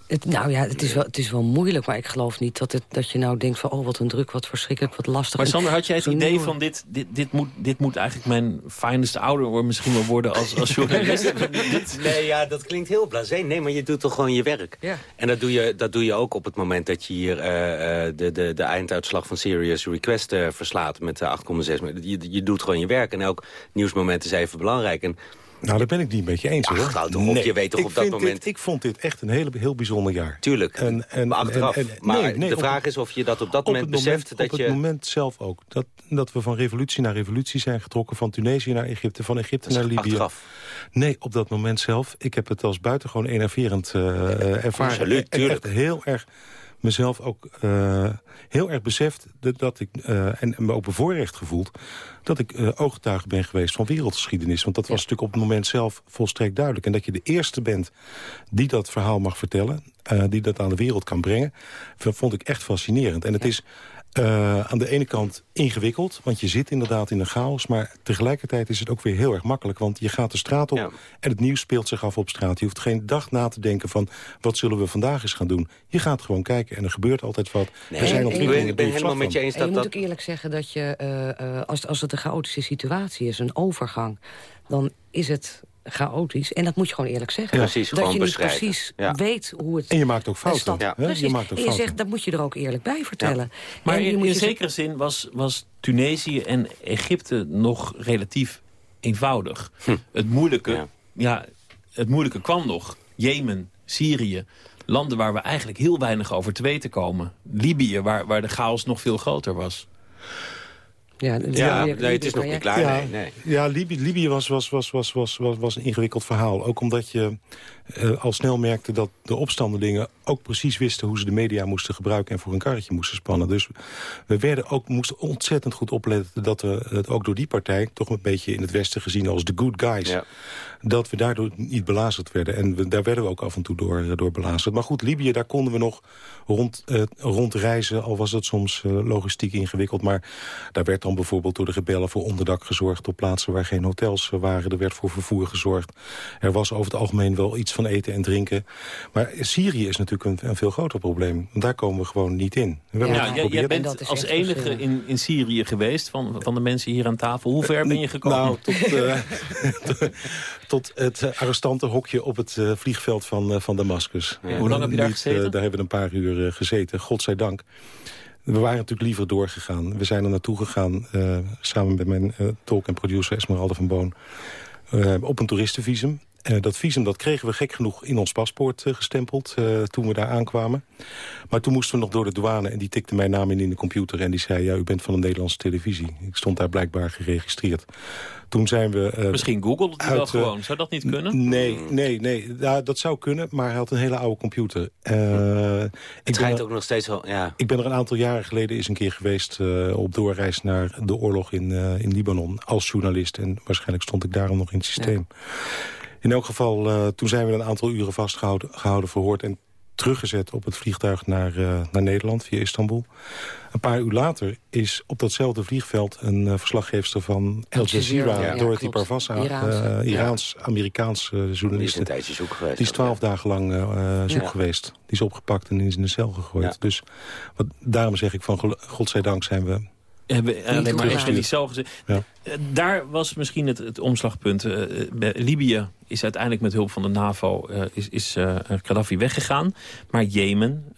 Speaker 16: Het, nou ja, het is, wel, het is wel moeilijk, maar ik geloof niet dat, het, dat je nou denkt van... oh, wat een druk, wat verschrikkelijk, wat lastig.
Speaker 5: Maar Sander, had jij het idee van dit, dit, dit, moet, dit moet eigenlijk mijn finest ouder misschien wel worden als, als journalist?
Speaker 15: nee, ja, dat klinkt heel blasé. Nee, maar je doet toch gewoon je werk. Ja. En dat doe, je, dat doe je ook op het moment dat je hier uh, de, de, de einduitslag van Serious Request uh, verslaat met 8,6. Je, je doet gewoon je werk en elk nieuwsmoment is even belangrijk. En
Speaker 17: nou, daar ben ik niet met je eens, hoor.
Speaker 15: Ach, nee. je weet toch op dat moment...
Speaker 17: Dit, ik vond dit echt een hele, heel bijzonder jaar.
Speaker 15: Tuurlijk, en, en, maar achteraf. En, maar nee, de vraag is of je dat op dat moment beseft... dat
Speaker 17: op
Speaker 15: je...
Speaker 17: het moment zelf ook. Dat, dat we van revolutie naar revolutie zijn getrokken. Van Tunesië naar Egypte, van Egypte naar Libië.
Speaker 15: Achteraf.
Speaker 17: Nee, op dat moment zelf. Ik heb het als buitengewoon enerverend uh, ervaren.
Speaker 15: Absoluut, tuurlijk.
Speaker 17: Echt heel erg mezelf ook uh, heel erg beseft dat, dat ik, uh, en, me ook bevoorrecht gevoeld... dat ik uh, ooggetuige ben geweest van wereldgeschiedenis. Want dat was natuurlijk op het moment zelf volstrekt duidelijk. En dat je de eerste bent die dat verhaal mag vertellen... die dat aan de wereld kan brengen, vond ik echt fascinerend. En het is uh, aan de ene kant ingewikkeld, want je zit inderdaad in een chaos... maar tegelijkertijd is het ook weer heel erg makkelijk... want je gaat de straat op en het nieuws speelt zich af op straat. Je hoeft geen dag na te denken van wat zullen we vandaag eens gaan doen. Je gaat gewoon kijken en er gebeurt altijd wat.
Speaker 15: Nee, er zijn ontwikkelingen ik ben helemaal met je eens dat
Speaker 16: je
Speaker 15: moet
Speaker 16: ook eerlijk zeggen dat je, uh, uh, als, als het een chaotische situatie is... een overgang, dan is het chaotisch. En dat moet je gewoon eerlijk zeggen.
Speaker 15: precies,
Speaker 16: dat je niet precies weet hoe het...
Speaker 17: En je maakt ook fouten.
Speaker 16: Ja. Je maakt ook en je zegt, dat moet je er ook eerlijk bij vertellen.
Speaker 5: Maar in, in zekere zin was, was Tunesië en Egypte nog relatief eenvoudig. Hm. Het, moeilijke, ja. het moeilijke kwam nog. Jemen, Syrië, landen waar we eigenlijk heel weinig over te weten komen. Libië, waar, waar de chaos nog veel groter was.
Speaker 15: Ja, ja nee, het is nog niet klaar. Ja, nee,
Speaker 17: ja Libië, Libië was, was, was, was, was, was, was een ingewikkeld verhaal. Ook omdat je uh, al snel merkte dat de opstandelingen ook precies wisten... hoe ze de media moesten gebruiken en voor een karretje moesten spannen. Dus we werden ook, moesten ontzettend goed opletten... dat we het ook door die partij, toch een beetje in het Westen gezien als de good guys... Ja. dat we daardoor niet belazerd werden. En we, daar werden we ook af en toe door, door belazerd. Maar goed, Libië, daar konden we nog rond, uh, rondreizen... al was het soms uh, logistiek ingewikkeld. Maar daar werd dan bijvoorbeeld door de rebellen voor onderdak gezorgd... op plaatsen waar geen hotels waren. Er werd voor vervoer gezorgd. Er was over het algemeen wel iets van eten en drinken. Maar Syrië is natuurlijk een, een veel groter probleem. daar komen we gewoon niet in.
Speaker 5: We ja, ja jij bent als enige in, in Syrië geweest van, van de mensen hier aan tafel. Hoe ver ben je gekomen?
Speaker 17: Nou, tot, uh, tot het arrestantenhokje op het uh, vliegveld van, uh, van Damascus.
Speaker 5: Hoe lang heb je daar gezeten?
Speaker 17: daar hebben we een paar uur gezeten, godzijdank. We waren natuurlijk liever doorgegaan. We zijn er naartoe gegaan, samen met mijn tolk en producer Esmeralda van Boon... op een toeristenvisum. Uh, dat visum dat kregen we gek genoeg in ons paspoort uh, gestempeld uh, toen we daar aankwamen. Maar toen moesten we nog door de douane en die tikte mijn naam in in de computer... en die zei, ja, u bent van een Nederlandse televisie. Ik stond daar blijkbaar geregistreerd. Toen zijn we...
Speaker 5: Misschien googelde u wel gewoon, zou dat niet kunnen?
Speaker 17: Nee, nee, nee. Ja, dat zou kunnen, maar hij had een hele oude computer.
Speaker 15: Het schijnt ook nog steeds wel, ja.
Speaker 17: Ik ben er een aantal jaren geleden eens een keer geweest... op doorreis naar de oorlog in, in Libanon als journalist. En waarschijnlijk stond ik daarom nog in het systeem. Ja. In elk geval, uh, toen zijn we een aantal uren vastgehouden gehouden, verhoord. En teruggezet op het vliegtuig naar, uh, naar Nederland via Istanbul. Een paar uur later is op datzelfde vliegveld een uh, verslaggeefster van Al Jazeera, ja, Dorothy Parvassa, Iraans-Amerikaanse journaliste.
Speaker 15: Die is zoek geweest.
Speaker 17: Die is twaalf dagen lang zoek ja. geweest. Die is opgepakt en is in de cel gegooid. Dus wat, daarom zeg ik van godzijdank zijn we
Speaker 5: hebben alleen maar even die cel gezet. Ja. Daar was misschien het, het omslagpunt. Uh, Libië is uiteindelijk met hulp van de NAVO uh, is, is uh, Gaddafi weggegaan. Maar Jemen,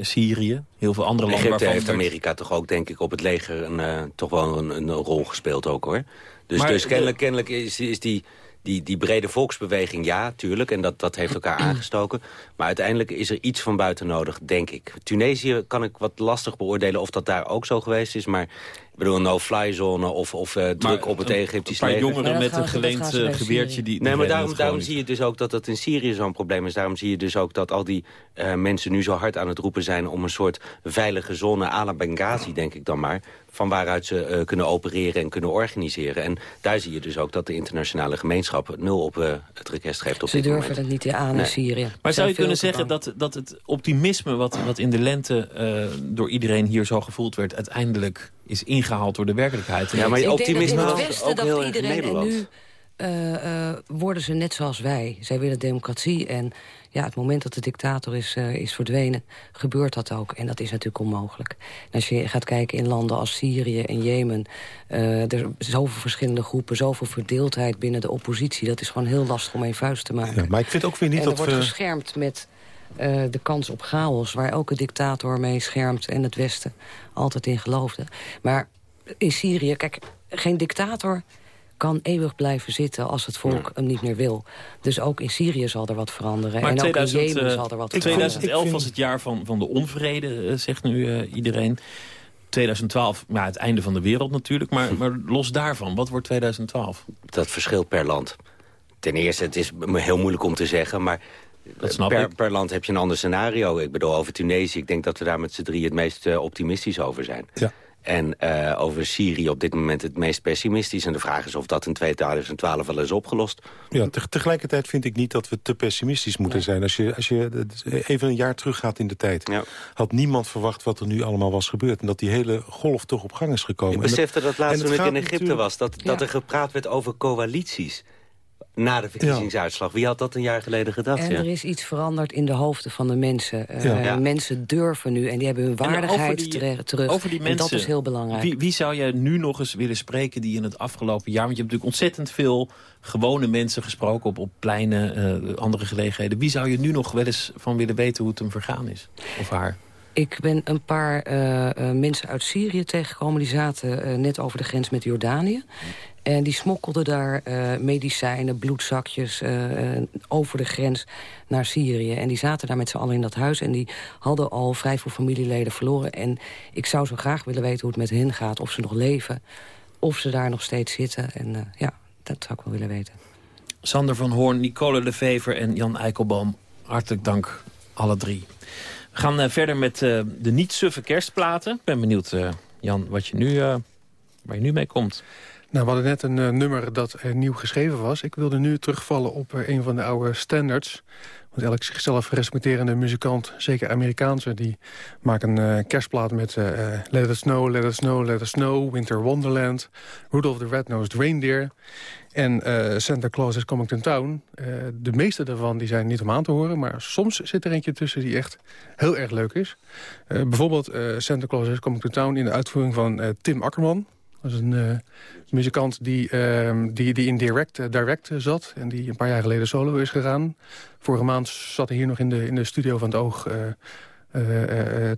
Speaker 5: Syrië, heel veel andere landen...
Speaker 15: Egypte heeft Amerika toch ook, denk ik, op het leger een, toch wel een, een, rol gespeeld ook, hoor. Dus, maar, dus kennelijk, kennelijk is, is die die, die brede volksbeweging, ja, tuurlijk. En dat, dat heeft elkaar aangestoken. Maar uiteindelijk is er iets van buiten nodig, denk ik. Tunesië kan ik wat lastig beoordelen of dat daar ook zo geweest is. Maar ik bedoel, een no-fly zone of, of uh, druk op het Egyptisch leger.
Speaker 5: Een paar jongeren met een geleend uh, geweertje. Die,
Speaker 15: nee, maar daarom, daarom zie je dus ook dat dat in Syrië zo'n probleem is. Daarom zie je dus ook dat al die uh, mensen nu zo hard aan het roepen zijn... om een soort veilige zone à la Benghazi, denk ik dan maar van waaruit ze uh, kunnen opereren en kunnen organiseren. En daar zie je dus ook dat de internationale gemeenschap nul op uh, het request geeft. Op
Speaker 16: ze durven het niet aan nee. in Syrië.
Speaker 5: Maar zou je kunnen zeggen dat, dat het optimisme wat, wat in de lente uh, door iedereen hier zo gevoeld werd... uiteindelijk is ingehaald door de werkelijkheid?
Speaker 15: Ja, maar je optimisme
Speaker 16: was ook heel
Speaker 15: iedereen,
Speaker 16: erg in Nederland. Nu, uh, uh, worden ze net zoals wij. Zij willen democratie en ja, het moment dat de dictator is, uh, is verdwenen, gebeurt dat ook. En dat is natuurlijk onmogelijk. En als je gaat kijken in landen als Syrië en Jemen... er zijn zoveel verschillende groepen, zoveel verdeeldheid binnen de oppositie... dat is gewoon heel lastig om een vuist te maken.
Speaker 17: Ja, maar ik vind ook weer niet
Speaker 16: en
Speaker 17: dat
Speaker 16: er wordt geschermd met uh, de kans op chaos... waar elke dictator mee schermt en het Westen altijd in geloofde. Maar in Syrië, kijk, geen dictator kan eeuwig blijven zitten als het volk ja. hem niet meer wil. Dus ook in Syrië zal er wat veranderen.
Speaker 5: Maar
Speaker 16: en
Speaker 5: 2000,
Speaker 16: ook in Jemen zal er wat
Speaker 5: 2011
Speaker 16: veranderen.
Speaker 5: was het jaar van, van de onvrede, zegt nu uh, iedereen. 2012, ja, het einde van de wereld natuurlijk. Maar, maar los daarvan, wat wordt 2012?
Speaker 15: Dat verschilt per land. Ten eerste, het is heel moeilijk om te zeggen, maar per, per, land heb je een ander scenario. Ik bedoel, over Tunesië, ik denk dat we daar met z'n drie het meest uh, optimistisch over zijn.
Speaker 17: Ja.
Speaker 15: En uh, over Syrië op dit moment het meest pessimistisch. En de vraag is of dat in 2012 wel is opgelost.
Speaker 17: Ja, te tegelijkertijd vind ik niet dat we te pessimistisch moeten zijn. Als je, als je even een jaar teruggaat in de tijd...
Speaker 15: Ja.
Speaker 17: had niemand verwacht wat er nu allemaal was gebeurd. En dat die hele golf toch op gang is gekomen.
Speaker 15: Ik besefte dat laatst toen ik in Egypte was. Dat, dat er gepraat werd over coalities na de verkiezingsuitslag. Wie had dat een jaar geleden gedacht?
Speaker 16: En
Speaker 15: ja?
Speaker 16: er is iets veranderd in de hoofden van de mensen. Uh, ja. Mensen durven nu en die hebben hun waardigheid die, terug.
Speaker 5: Over die mensen,
Speaker 16: en dat is heel belangrijk.
Speaker 5: Wie, wie, zou jij nu nog eens willen spreken die in het afgelopen jaar... want je hebt natuurlijk ontzettend veel gewone mensen gesproken... op, op pleinen, uh, andere gelegenheden. Wie zou je nu nog wel eens van willen weten hoe het hem vergaan is? Of haar?
Speaker 16: Ik ben een paar uh, uh, mensen uit Syrië tegengekomen. Die zaten uh, net over de grens met Jordanië. En die smokkelden daar medicijnen, bloedzakjes over de grens naar Syrië. En die zaten daar met z'n allen in dat huis. En die hadden al vrij veel familieleden verloren. En ik zou zo graag willen weten hoe het met hen gaat. Of ze nog leven, of ze daar nog steeds zitten. En ja, dat zou ik wel willen weten.
Speaker 5: Sander van Hoorn, Nicole Levever en Jan Eikelboom. Hartelijk dank, alle drie. We gaan verder met de niet suffe kerstplaten. Ik ben benieuwd, Jan, wat je nu, waar je nu mee komt.
Speaker 13: Nou, we hadden net een nummer dat nieuw geschreven was. Ik wilde nu terugvallen op een van de oude standards. Want elk zichzelf respecterende muzikant, zeker Amerikaanse... die maken een kerstplaat met Let It Snow, Let It Snow, Let It Snow... Winter Wonderland, Rudolph the Red-Nosed Reindeer... en Santa Claus is Coming to Town. de meeste daarvan die zijn niet om aan te horen... maar soms zit er eentje tussen die echt heel erg leuk is. bijvoorbeeld Santa Claus is Coming to Town in de uitvoering van Tim Akkerman... Dat is een uh, muzikant die, uh, die, die in Direct, uh, direct zat... en die een paar jaar geleden solo is gegaan. Vorige maand zat hij hier nog in de, in de studio van het Oog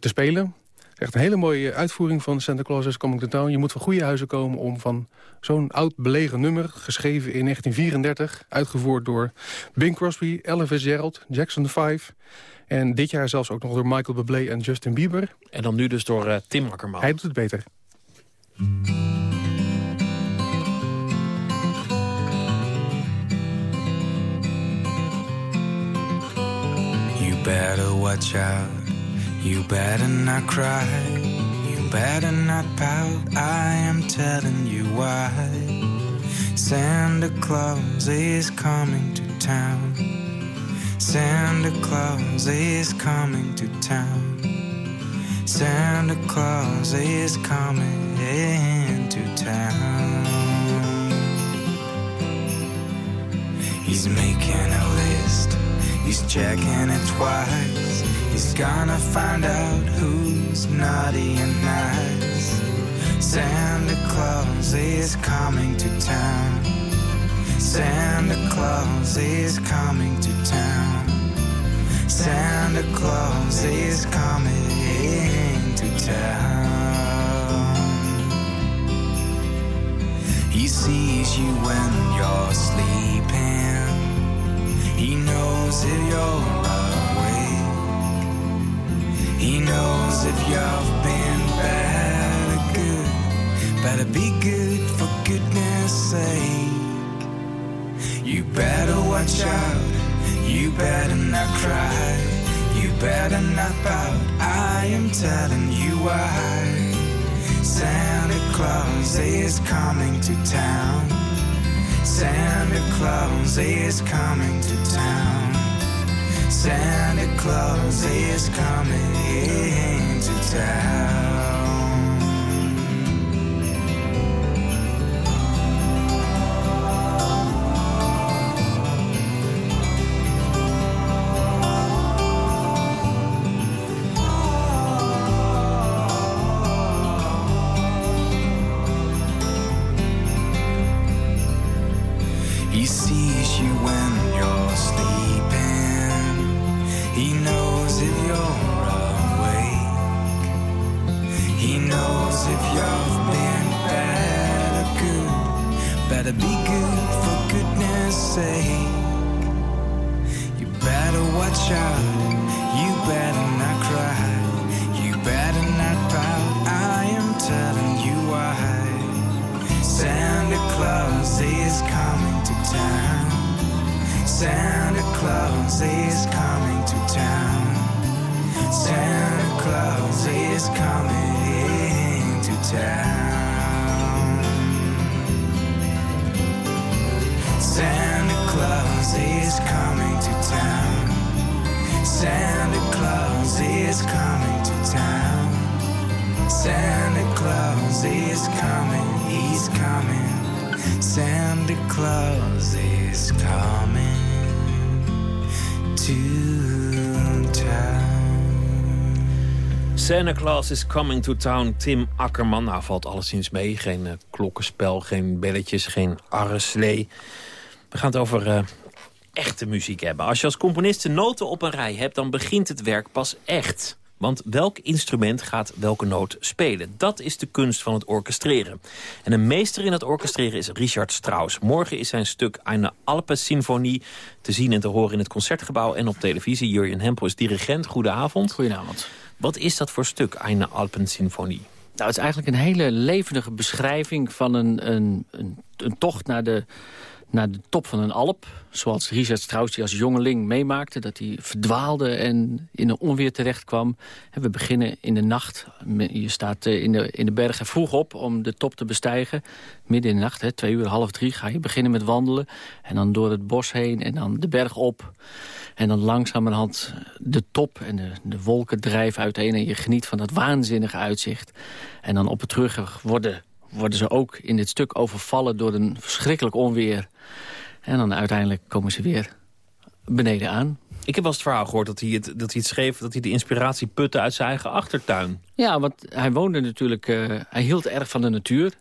Speaker 13: te spelen. Echt een hele mooie uitvoering van Santa Claus is Coming to Town. Je moet van goede huizen komen om van zo'n oud belegen nummer... geschreven in 1934, uitgevoerd door Bing Crosby, Ella Fitzgerald, Jackson 5... En dit jaar zelfs ook nog door Michael Bublé en Justin Bieber.
Speaker 5: En dan nu dus door Tim Akkerman.
Speaker 13: Hij doet het beter.
Speaker 21: You better watch out. You better not cry. You better not pout. I am telling you why. Santa Claus is coming to town. Santa Claus is coming to town. Santa Claus is coming checking it twice. He's gonna find out who's naughty and nice. Santa Claus is coming to town. Santa Claus is coming to town. Santa Claus is coming to town. He sees you when you're sleeping. He knows if you're awake. He knows if you've been bad or good. Better be good for goodness sake. You better watch out. You better not cry. You better not pout. I am telling you why. Santa Claus is coming to town. Santa Claus is coming to town. Santa Claus is coming to town. Watch out. You better not cry. You better not pout. I am telling you why. Santa Claus is coming to town. Santa Claus is coming to town. Santa Claus is coming to town. Santa Claus is coming to town. Santa Claus is coming to town. Santa Claus is coming, he's coming. Santa Claus is coming to town.
Speaker 5: Santa Claus is coming to town. Tim Akkerman. Nou, valt alleszins mee. Geen eh, klokkenspel, geen belletjes, geen arreslee. We gaan het over eh, echte muziek hebben. Als je als componist de noten op een rij hebt... dan begint het werk pas echt. Want welk instrument gaat welke noot spelen? Dat is de kunst van het orchestreren. En een meester in het orchestreren is Richard Strauss. Morgen is zijn stuk Eine Alpensinfonie te zien en te horen in het Concertgebouw en op televisie. Jurjen Hempel is dirigent. Goedenavond.
Speaker 22: Goedenavond.
Speaker 5: Wat is dat voor stuk, Eine Alpensinfonie?
Speaker 22: Nou, het is eigenlijk een hele levendige beschrijving van een, een, een, een tocht naar de, naar de top van een Alp. Zoals Richard Strauss die als jongeling meemaakte. Dat hij verdwaalde en in een onweer terecht kwam. We beginnen in de nacht. Je staat eh, in de, in de bergen vroeg op om de top te bestijgen. Midden in de nacht, hè, twee uur, half drie, ga je beginnen met wandelen. En dan door het bos heen en dan de berg op. En dan langzamerhand de top en de, de wolken drijven uiteen... en je geniet van dat waanzinnige uitzicht. En dan op het terug worden worden ze ook in dit stuk overvallen door een verschrikkelijk onweer. En dan uiteindelijk komen ze weer beneden aan.
Speaker 5: Ik heb wel eens het verhaal gehoord dat hij het, dat hij het schreef... dat hij de inspiratie putte uit zijn eigen achtertuin.
Speaker 22: Ja, want hij woonde natuurlijk... Uh, hij hield erg van de natuur.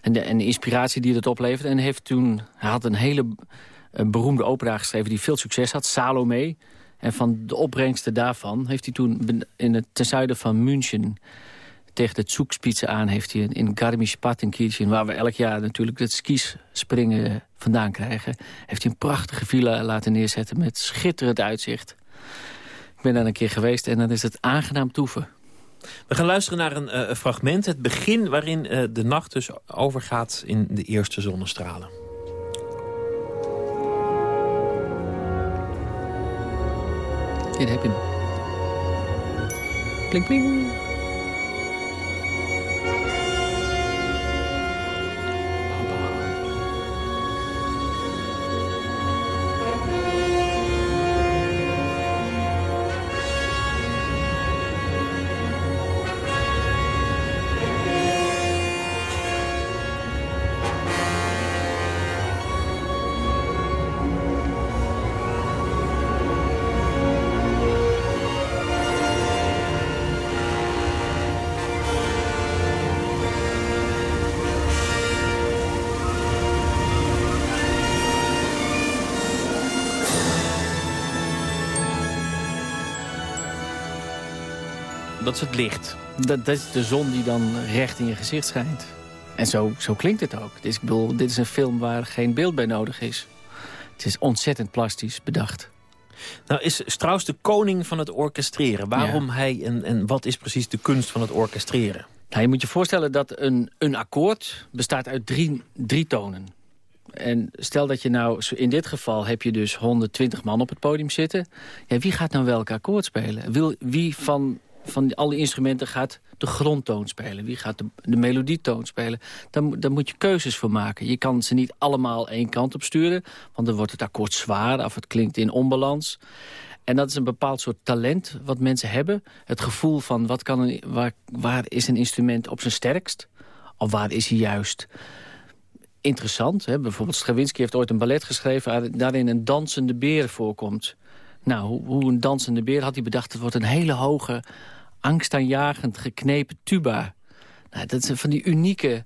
Speaker 22: En de, en de inspiratie die dat opleverde. En heeft toen, hij had een hele een beroemde opera geschreven... die veel succes had, Salome. En van de opbrengsten daarvan heeft hij toen in het, ten zuiden van München tegen het Zoekspitsen aan heeft hij in Garmisch-Partenkirchen... waar we elk jaar natuurlijk het skis springen vandaan krijgen... heeft hij een prachtige villa laten neerzetten met schitterend uitzicht. Ik ben daar een keer geweest en dan is het aangenaam toeven.
Speaker 5: We gaan luisteren naar een uh, fragment. Het begin waarin uh, de nacht dus overgaat in de eerste zonnestralen.
Speaker 22: Hier heb je hem. Pling, pling.
Speaker 5: Dat is het licht.
Speaker 22: Dat, dat is de zon die dan recht in je gezicht schijnt. En zo, zo klinkt het ook. Dus ik bedoel, dit is een film waar geen beeld bij nodig is. Het is ontzettend plastisch bedacht.
Speaker 5: Nou is Strauss de koning van het orkestreren. Waarom hij en, en wat is precies de kunst van het orkestreren?
Speaker 22: Nou, je moet je voorstellen dat een, een akkoord bestaat uit drie, drie tonen. En stel dat je nou, in dit geval heb je dus 120 man op het podium zitten. Ja, wie gaat nou welk akkoord spelen? Wil, wie van, van alle instrumenten gaat de grondtoon spelen? Wie gaat de, melodietoon spelen? Daar, moet je keuzes voor maken. Je kan ze niet allemaal één kant op sturen. Want dan wordt het akkoord zwaar of het klinkt in onbalans. En dat is een bepaald soort talent wat mensen hebben. Het gevoel van wat kan een, waar, waar is een instrument op zijn sterkst? Of waar is hij juist interessant? Bijvoorbeeld Stravinsky heeft ooit een ballet geschreven... waar daarin een dansende beer voorkomt. Nou, hoe, hoe een dansende beer had hij bedacht... het wordt een hele hoge, angstaanjagend geknepen tuba. Nou, dat is van die unieke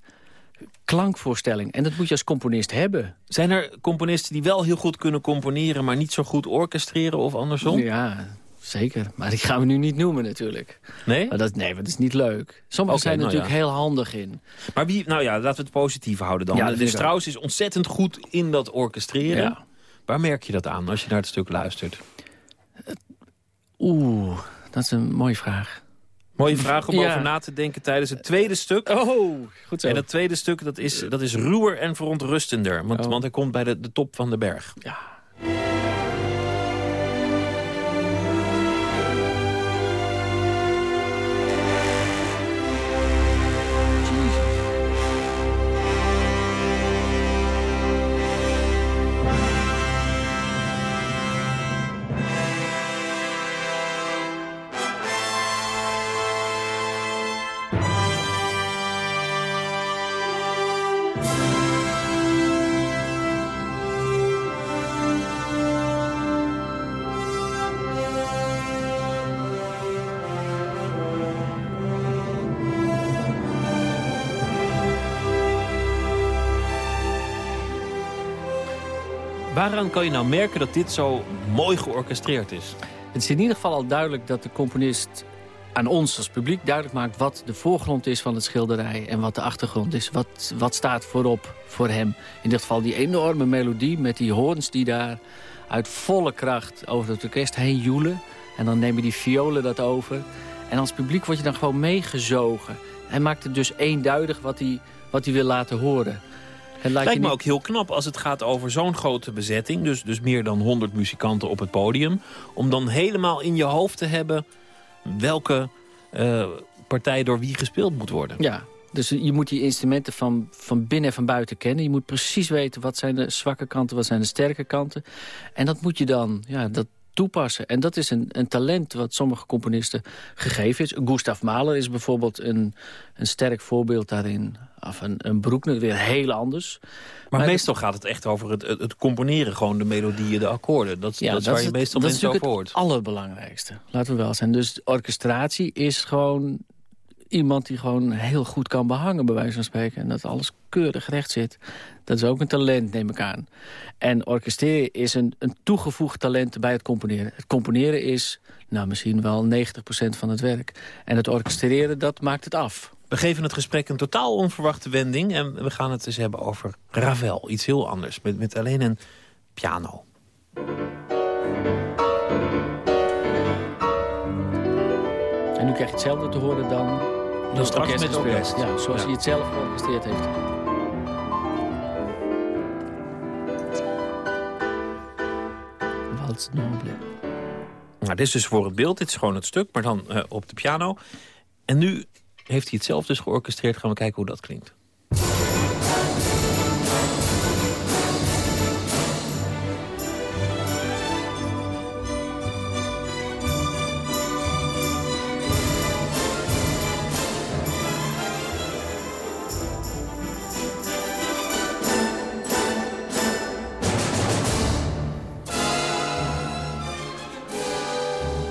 Speaker 22: klankvoorstelling. En dat moet je als componist hebben.
Speaker 5: Zijn er componisten die wel heel goed kunnen componeren... maar niet zo goed orchestreren of andersom?
Speaker 22: Ja, zeker. Maar die gaan we nu niet noemen natuurlijk.
Speaker 5: Nee?
Speaker 22: Maar dat, nee, dat is niet leuk. Sommigen zijn
Speaker 5: nou
Speaker 22: natuurlijk
Speaker 5: ja.
Speaker 22: heel handig in.
Speaker 5: Maar wie, nou ja, laten we het positief houden dan.
Speaker 22: Ja, ik
Speaker 5: Strauss is ontzettend goed in dat orchestreren.
Speaker 22: Ja.
Speaker 5: Waar merk je dat aan als je naar het stuk luistert?
Speaker 22: Oeh, dat is een mooie vraag.
Speaker 5: Mooie vraag om
Speaker 22: Ja.
Speaker 5: over na te denken tijdens het tweede stuk.
Speaker 22: Oh, goed zo.
Speaker 5: En het tweede stuk dat is, dat is ruwer en verontrustender. Want,
Speaker 22: Oh.
Speaker 5: want hij komt bij de, de top van de berg.
Speaker 22: Ja.
Speaker 5: Waaraan kan je nou merken dat dit zo mooi georchestreerd is?
Speaker 22: Het is in ieder geval al duidelijk dat de componist aan ons als publiek duidelijk maakt... wat de voorgrond is van het schilderij en wat de achtergrond is. Wat, wat staat voorop voor hem. In dit geval die enorme melodie met die hoorns die daar uit volle kracht over het orkest heen joelen. En dan nemen die violen dat over. En als publiek word je dan gewoon meegezogen. Hij maakt het dus eenduidig wat hij, wat hij wil laten horen. Het
Speaker 5: Lijkt me
Speaker 22: niet-
Speaker 5: ook heel knap als het gaat over zo'n grote bezetting. Dus, dus meer dan 100 muzikanten op het podium. Om dan helemaal in je hoofd te hebben welke eh, partij door wie gespeeld moet worden.
Speaker 22: Ja, dus je moet die instrumenten van, van binnen en van buiten kennen. Je moet precies weten wat zijn de zwakke kanten, wat zijn de sterke kanten. En dat moet je dan ja, dat toepassen. En dat is een, een talent wat sommige componisten gegeven is. Gustav Mahler is bijvoorbeeld een, een sterk voorbeeld daarin. Of een, een Broekner weer heel anders.
Speaker 5: Maar, meestal gaat het echt over het, het, het componeren, gewoon de melodieën, de akkoorden. Dat, dat is waar je meestal
Speaker 22: dat
Speaker 5: mensen
Speaker 22: is
Speaker 5: over hoort.
Speaker 22: het allerbelangrijkste. Laten we wel zijn. Dus orchestratie is gewoon iemand die gewoon heel goed kan behangen, bij wijze van spreken. En dat alles keurig recht zit. Dat is ook een talent, neem ik aan. En orchestreren is een, een toegevoegd talent bij het componeren. Het componeren is, nou misschien wel 90% van het werk. En het orchestreren, dat maakt het af.
Speaker 5: We geven het gesprek een totaal onverwachte wending. En we gaan het eens hebben over Ravel. Iets heel anders. Met, met alleen een piano.
Speaker 22: En nu krijg je hetzelfde te horen dan... door het
Speaker 5: straks met orkest.
Speaker 22: Ja, zoals
Speaker 5: Ja.
Speaker 22: hij het zelf georchestreerd heeft. Waltz Noble.
Speaker 5: Nou, dit is dus voor het beeld. Dit is gewoon het stuk, maar dan eh, op de piano. En nu heeft hij het zelf dus georchestreerd. Gaan we kijken hoe dat klinkt.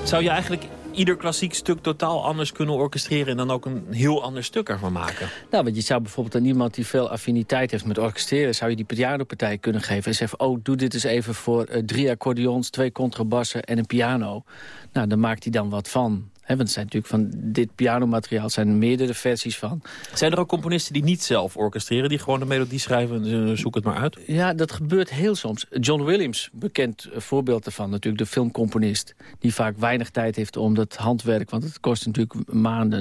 Speaker 5: Zou je eigenlijk ieder klassiek stuk totaal anders kunnen orchestreren... en dan ook een heel ander stuk ervan maken?
Speaker 22: Nou, want je zou bijvoorbeeld aan iemand die veel affiniteit heeft met orchestreren... zou je die pianopartij kunnen geven en zeggen... oh, doe dit eens even voor eh, drie accordeons, twee contrabassen en een piano. Nou, daar maakt hij dan wat van. Want het zijn natuurlijk van dit pianomateriaal zijn meerdere versies van.
Speaker 5: Zijn er ook componisten die niet zelf orchestreren... die gewoon de melodie schrijven en zoek het maar uit?
Speaker 22: Ja, dat gebeurt heel soms. John Williams, bekend voorbeeld ervan, natuurlijk de filmcomponist... die vaak weinig tijd heeft om dat handwerk, want het kost natuurlijk maanden.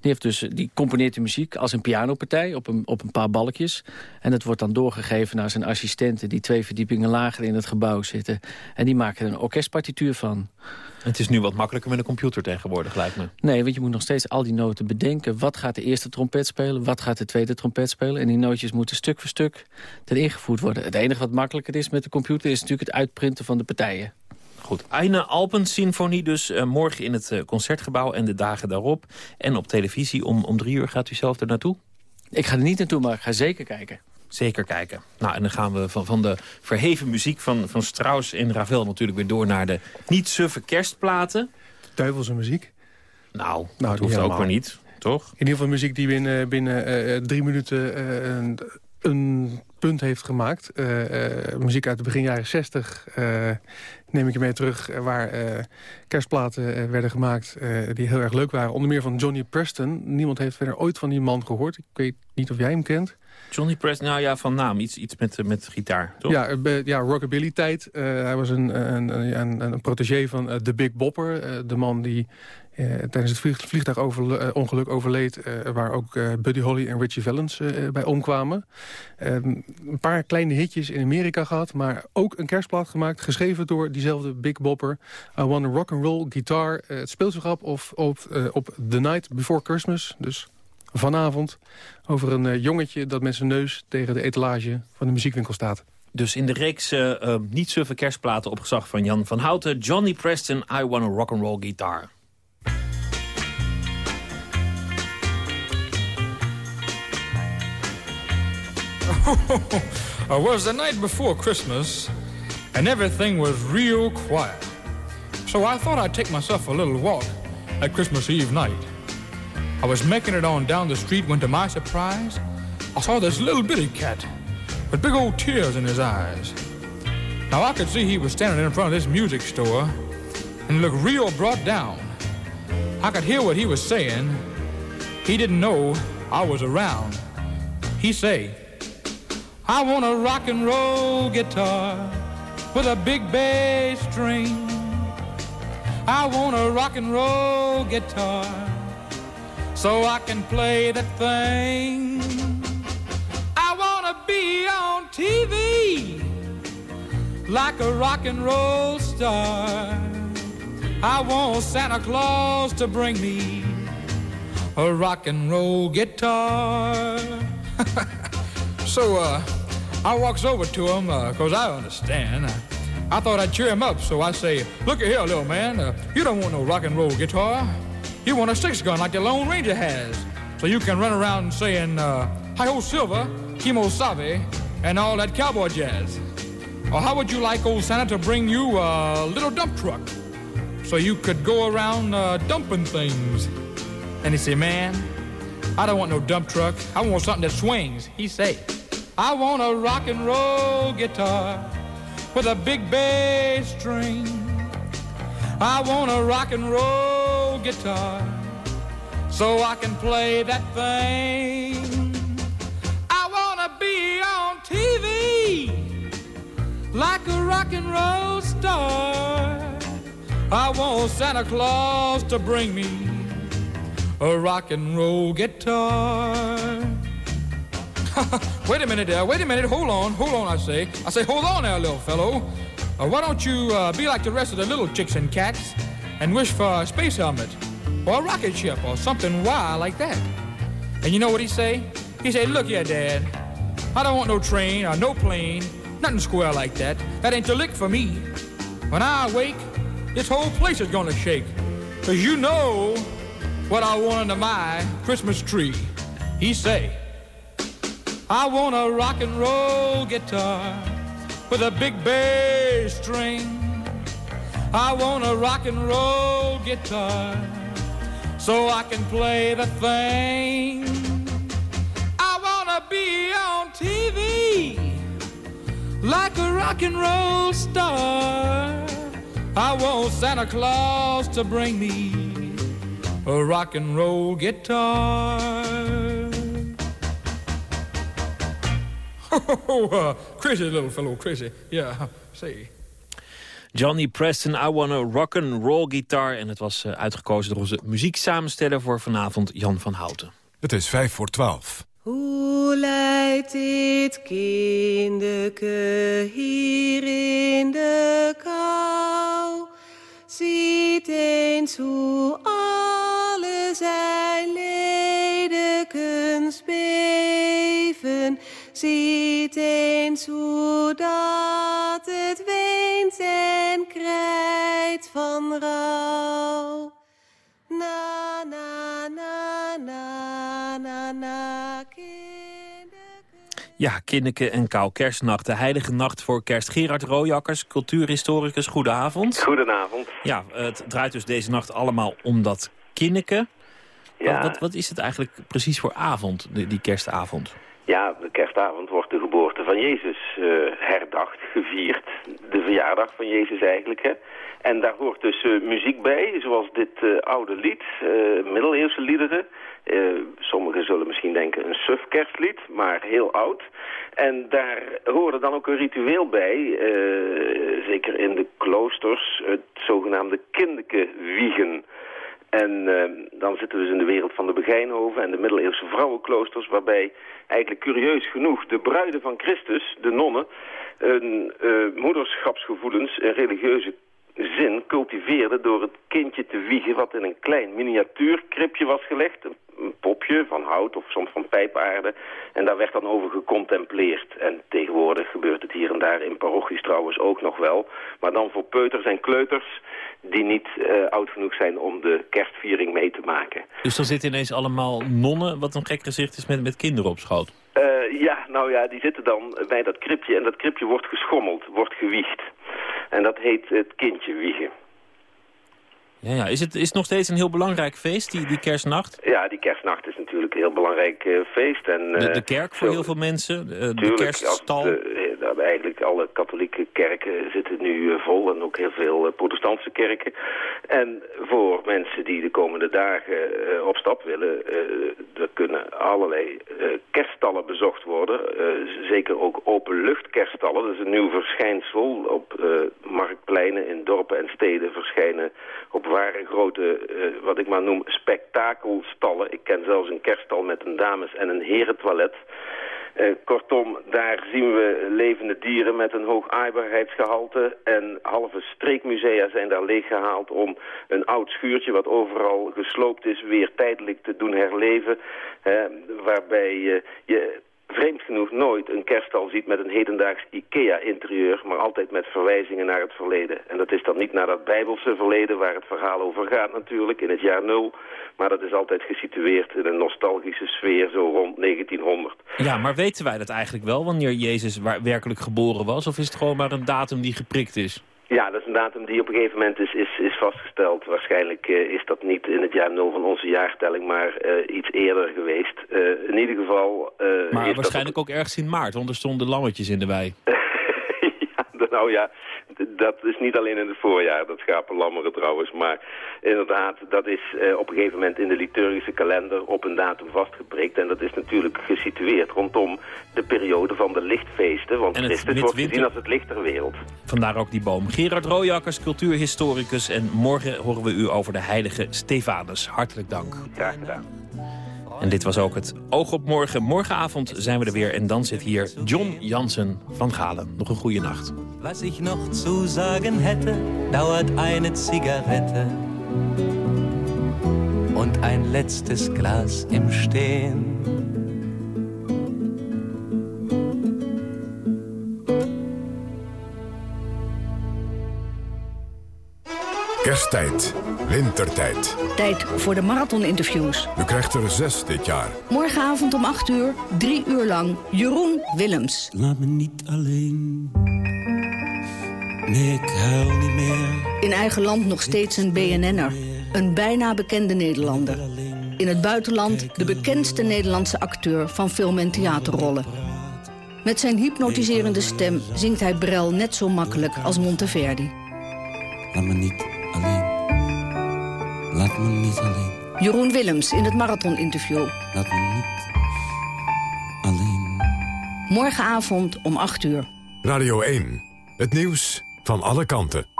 Speaker 22: Die, heeft dus, die componeert de muziek als een pianopartij op een, op een paar balkjes. En het wordt dan doorgegeven naar zijn assistenten... die twee verdiepingen lager in het gebouw zitten. En die maken er een orkestpartituur van.
Speaker 5: Het is nu wat makkelijker met een computer tegenwoordig, me.
Speaker 22: Nee, want je moet nog steeds al die noten bedenken. Wat gaat de eerste trompet spelen? Wat gaat de tweede trompet spelen? En die nootjes moeten stuk voor stuk erin ingevoerd worden. Het enige wat makkelijker is met de computer... is natuurlijk het uitprinten van de partijen.
Speaker 5: Goed, Eine Alpen-symfonie dus uh, morgen in het uh, Concertgebouw... en de dagen daarop. En op televisie om, om drie uur gaat u zelf er naartoe?
Speaker 22: Ik ga er niet naartoe, maar ik ga zeker kijken
Speaker 5: zeker kijken. Nou, en dan gaan we van, van de verheven muziek van, van Strauss en Ravel... natuurlijk weer door naar de niet suffe kerstplaten.
Speaker 13: Duivelse muziek.
Speaker 5: Nou, nou dat hoeft ook maar niet, toch?
Speaker 13: In ieder geval muziek die binnen, binnen uh, drie minuten uh, een, een, punt heeft gemaakt. Uh, muziek uit de begin jaren 60 neem ik je mee terug... waar kerstplaten werden gemaakt die heel erg leuk waren. Onder meer van Johnny Preston. Niemand heeft verder ooit van die man gehoord. Ik weet niet of jij hem kent.
Speaker 5: Johnny Preston, nou ja, van naam. Iets, iets met, met gitaar, toch?
Speaker 13: Ja, ja rockabilly-tijd. Uh, hij was een, een, een, een protégé van The Big Bopper. De man die tijdens het vlieg, vliegtuigongeluk overleed... waar ook Buddy Holly en Richie Valens bij omkwamen. Ehm, een paar kleine hitjes in Amerika gehad... maar ook een kerstplaat gemaakt, geschreven door diezelfde Big Bopper. I Want a Rock and Roll Guitar. het speelt zich op, op, op The Night Before Christmas, dus vanavond over een uh, jongetje dat met zijn neus tegen de etalage van de muziekwinkel staat.
Speaker 5: Dus in de reeks uh, uh, niet suffe kerstplaten op gezag van Jan van Houten... Johnny Preston, I Want a Rock'n'Roll Guitar.
Speaker 23: it was the night before Christmas, and everything was real quiet. So I thought I'd take myself a little walk at Christmas Eve night. I was making it on down the street when, to my surprise, I saw this little bitty cat with big old tears in his eyes. Now I could see he was standing in front of this music store and looked real brought down. I could hear what he was saying. He didn't know I was around. He say, I want a rock and roll guitar with a big bass string. I want a rock and roll guitar so I can play that thing. I wanna be on TV like a rock and roll star. I want Santa Claus to bring me a rock and roll guitar. so uh, I walks over to him because uh, I understand. I, I, thought I'd cheer him up, so I say, "Look here, little man. Uh, you don't want no rock and roll guitar." You want a six gun like the Lone Ranger has. So you can run around saying, uh, Hi ho Silver, Kimo Sabe, and all that cowboy jazz. Or how would you like old Santa to bring you a little dump truck? So you could go around uh, dumping things. And he say, Man, I don't want no dump truck. I want something that swings. He say, I want a rock and roll guitar with a big bass string. I want a rock and roll guitar so I can play that thing. I want to be on TV like a rock and roll star. I want Santa Claus to bring me a rock and roll guitar. wait a minute there, wait a minute, hold on, hold on, I say. I say, hold on there, little fellow. Uh, why don't you uh, be like the rest of the little chicks and cats and wish for a space helmet or a rocket ship or something wild like that? And you know what he say? He say, look here, Dad. I don't want no train or no plane, nothing square like that. That ain't the lick for me. When I wake, this whole place is gonna shake. Cause you know what I want under my Christmas tree. He say, I want a rock and roll guitar with a big bass string. I want a rock and roll guitar so I can play the thing. I want to be on TV like a rock and roll star. I want Santa Claus to bring me a rock and roll guitar. Oh, uh, crazy little fellow, crazy. Yeah, say.
Speaker 5: Johnny Preston, I Want a Rock and Roll Guitar. En het was uh, uitgekozen door onze muzieksamensteller voor vanavond, Jan van Houten.
Speaker 4: Het is vijf voor twaalf.
Speaker 12: Hoe leidt dit kindeke hier in de kou? Ziet eens hoe alle zijn ledekens beven. Ziet eens hoe dat het weent en krijt van rouw. Na, na, na, na, na, na,
Speaker 5: Ja, Kinneke en Kou Kerstnacht. De heilige nacht voor kerst. Gerard Rooijakkers, cultuurhistoricus, goedenavond.
Speaker 24: Goedenavond.
Speaker 5: Ja, het draait dus deze nacht allemaal om dat Kinneke.
Speaker 24: Ja.
Speaker 5: Wat, wat is het eigenlijk precies voor avond, die, die kerstavond?
Speaker 24: Ja, de kerstavond wordt de geboorte van Jezus uh, herdacht, gevierd. De verjaardag van Jezus eigenlijk, hè. En daar hoort dus uh, muziek bij, zoals dit uh, oude lied, middeleeuwse liederen. sommigen zullen misschien denken een suf kerstlied, maar heel oud. En daar hoorde dan ook een ritueel bij, zeker in de kloosters, het zogenaamde kindeke wiegen. En uh, dan zitten we dus in de wereld van de Begijnhoven en de middeleeuwse vrouwenkloosters... waarbij eigenlijk curieus genoeg de bruiden van Christus, de nonnen... hun uh, moederschapsgevoelens in religieuze zin cultiveerden door het kindje te wiegen... wat in een klein miniatuurkribje was gelegd. Popje van hout of soms van pijpaarde. En daar werd dan over gecontempleerd. En tegenwoordig gebeurt het hier en daar in parochies trouwens ook nog wel. Maar dan voor peuters en kleuters die niet uh, oud genoeg zijn om de kerstviering mee te maken.
Speaker 5: Dus dan zitten ineens allemaal nonnen, wat een gek gezicht is met, met kinderen op schoot?
Speaker 24: Uh, ja, nou ja, die zitten dan bij dat kribje en dat kribje wordt geschommeld, wordt gewiegd. En dat heet het kindje wiegen.
Speaker 5: Ja, ja. Is, het, is het nog steeds een heel belangrijk feest, die, die kerstnacht?
Speaker 24: Ja, die kerstnacht is natuurlijk een heel belangrijk uh, feest. En,
Speaker 5: de, de, kerk voor zo, heel veel mensen, de, de kerststal?
Speaker 24: Eigenlijk alle katholieke kerken zitten nu uh, vol en ook heel veel uh, protestantse kerken. En voor mensen die de komende dagen op stap willen, er kunnen allerlei kerststallen bezocht worden. zeker ook openluchtkerststallen, dat is een nieuw verschijnsel. Op marktpleinen in dorpen en steden verschijnen op ware grote, wat ik maar noem, spektakelstallen. Ik ken zelfs een kerststal met een dames- en een herentoilet. Uh, kortom, daar zien we levende dieren met een hoog aaibaarheidsgehalte. En halve streekmusea zijn daar leeggehaald om een oud schuurtje... wat overal gesloopt is, weer tijdelijk te doen herleven. Waarbij je vreemd genoeg nooit een kerststal ziet met een hedendaags IKEA-interieur... maar altijd met verwijzingen naar het verleden. En dat is dan niet naar dat bijbelse verleden waar het verhaal over gaat natuurlijk, in het jaar nul... maar dat is altijd gesitueerd in een nostalgische sfeer zo rond 1900.
Speaker 5: Ja, maar weten wij dat eigenlijk wel, wanneer Jezus werkelijk geboren was? Of is het gewoon maar een datum die geprikt is?
Speaker 24: Ja, dat is een datum die op een gegeven moment is, is, is vastgesteld. Waarschijnlijk uh, is dat niet in het jaar nul van onze jaartelling, maar uh, iets eerder geweest. Uh, in ieder geval...
Speaker 5: maar waarschijnlijk ook ergens in maart, want er stonden lammetjes in de wei.
Speaker 24: ja, nou ja, dat is niet alleen in het voorjaar, dat schapenlammeren trouwens. Maar inderdaad, dat is uh, op een gegeven moment in de liturgische kalender op een datum vastgeprikt. En dat is natuurlijk gesitueerd rondom de periode van de lichtfeesten. Want
Speaker 5: en
Speaker 24: Christus wordt gezien als het licht ter wereld.
Speaker 5: Vandaar ook die boom. Gerard Rooijakkers, cultuurhistoricus. En morgen horen we u over de heilige Stefanus. Hartelijk dank.
Speaker 24: Graag gedaan.
Speaker 5: En dit was ook het Oog op Morgen. Morgenavond zijn we er weer en dan zit hier John Jansen van Galen. Nog een goede nacht.
Speaker 25: Was ich noch zu sagen hätte, dauert eine Zigarette und ein letztes Glas im Stehen.
Speaker 4: Kersttijd, wintertijd.
Speaker 26: Tijd voor de marathoninterviews.
Speaker 4: U krijgt er zes dit jaar.
Speaker 26: Morgenavond om 8 uur, drie uur lang, Jeroen Willems.
Speaker 27: Laat me niet alleen. Nee, ik huil niet meer.
Speaker 26: In eigen land nog steeds een BNN'er. Een bijna bekende Nederlander. In het buitenland de bekendste Nederlandse acteur van film- en theaterrollen. Met zijn hypnotiserende stem zingt hij Brel net zo makkelijk als Monteverdi.
Speaker 27: Laat me niet. Laat me niet alleen.
Speaker 26: Jeroen Willems in het marathoninterview.
Speaker 27: Laat me niet alleen.
Speaker 26: Morgenavond om 8 uur.
Speaker 4: Radio 1. Het nieuws van alle kanten.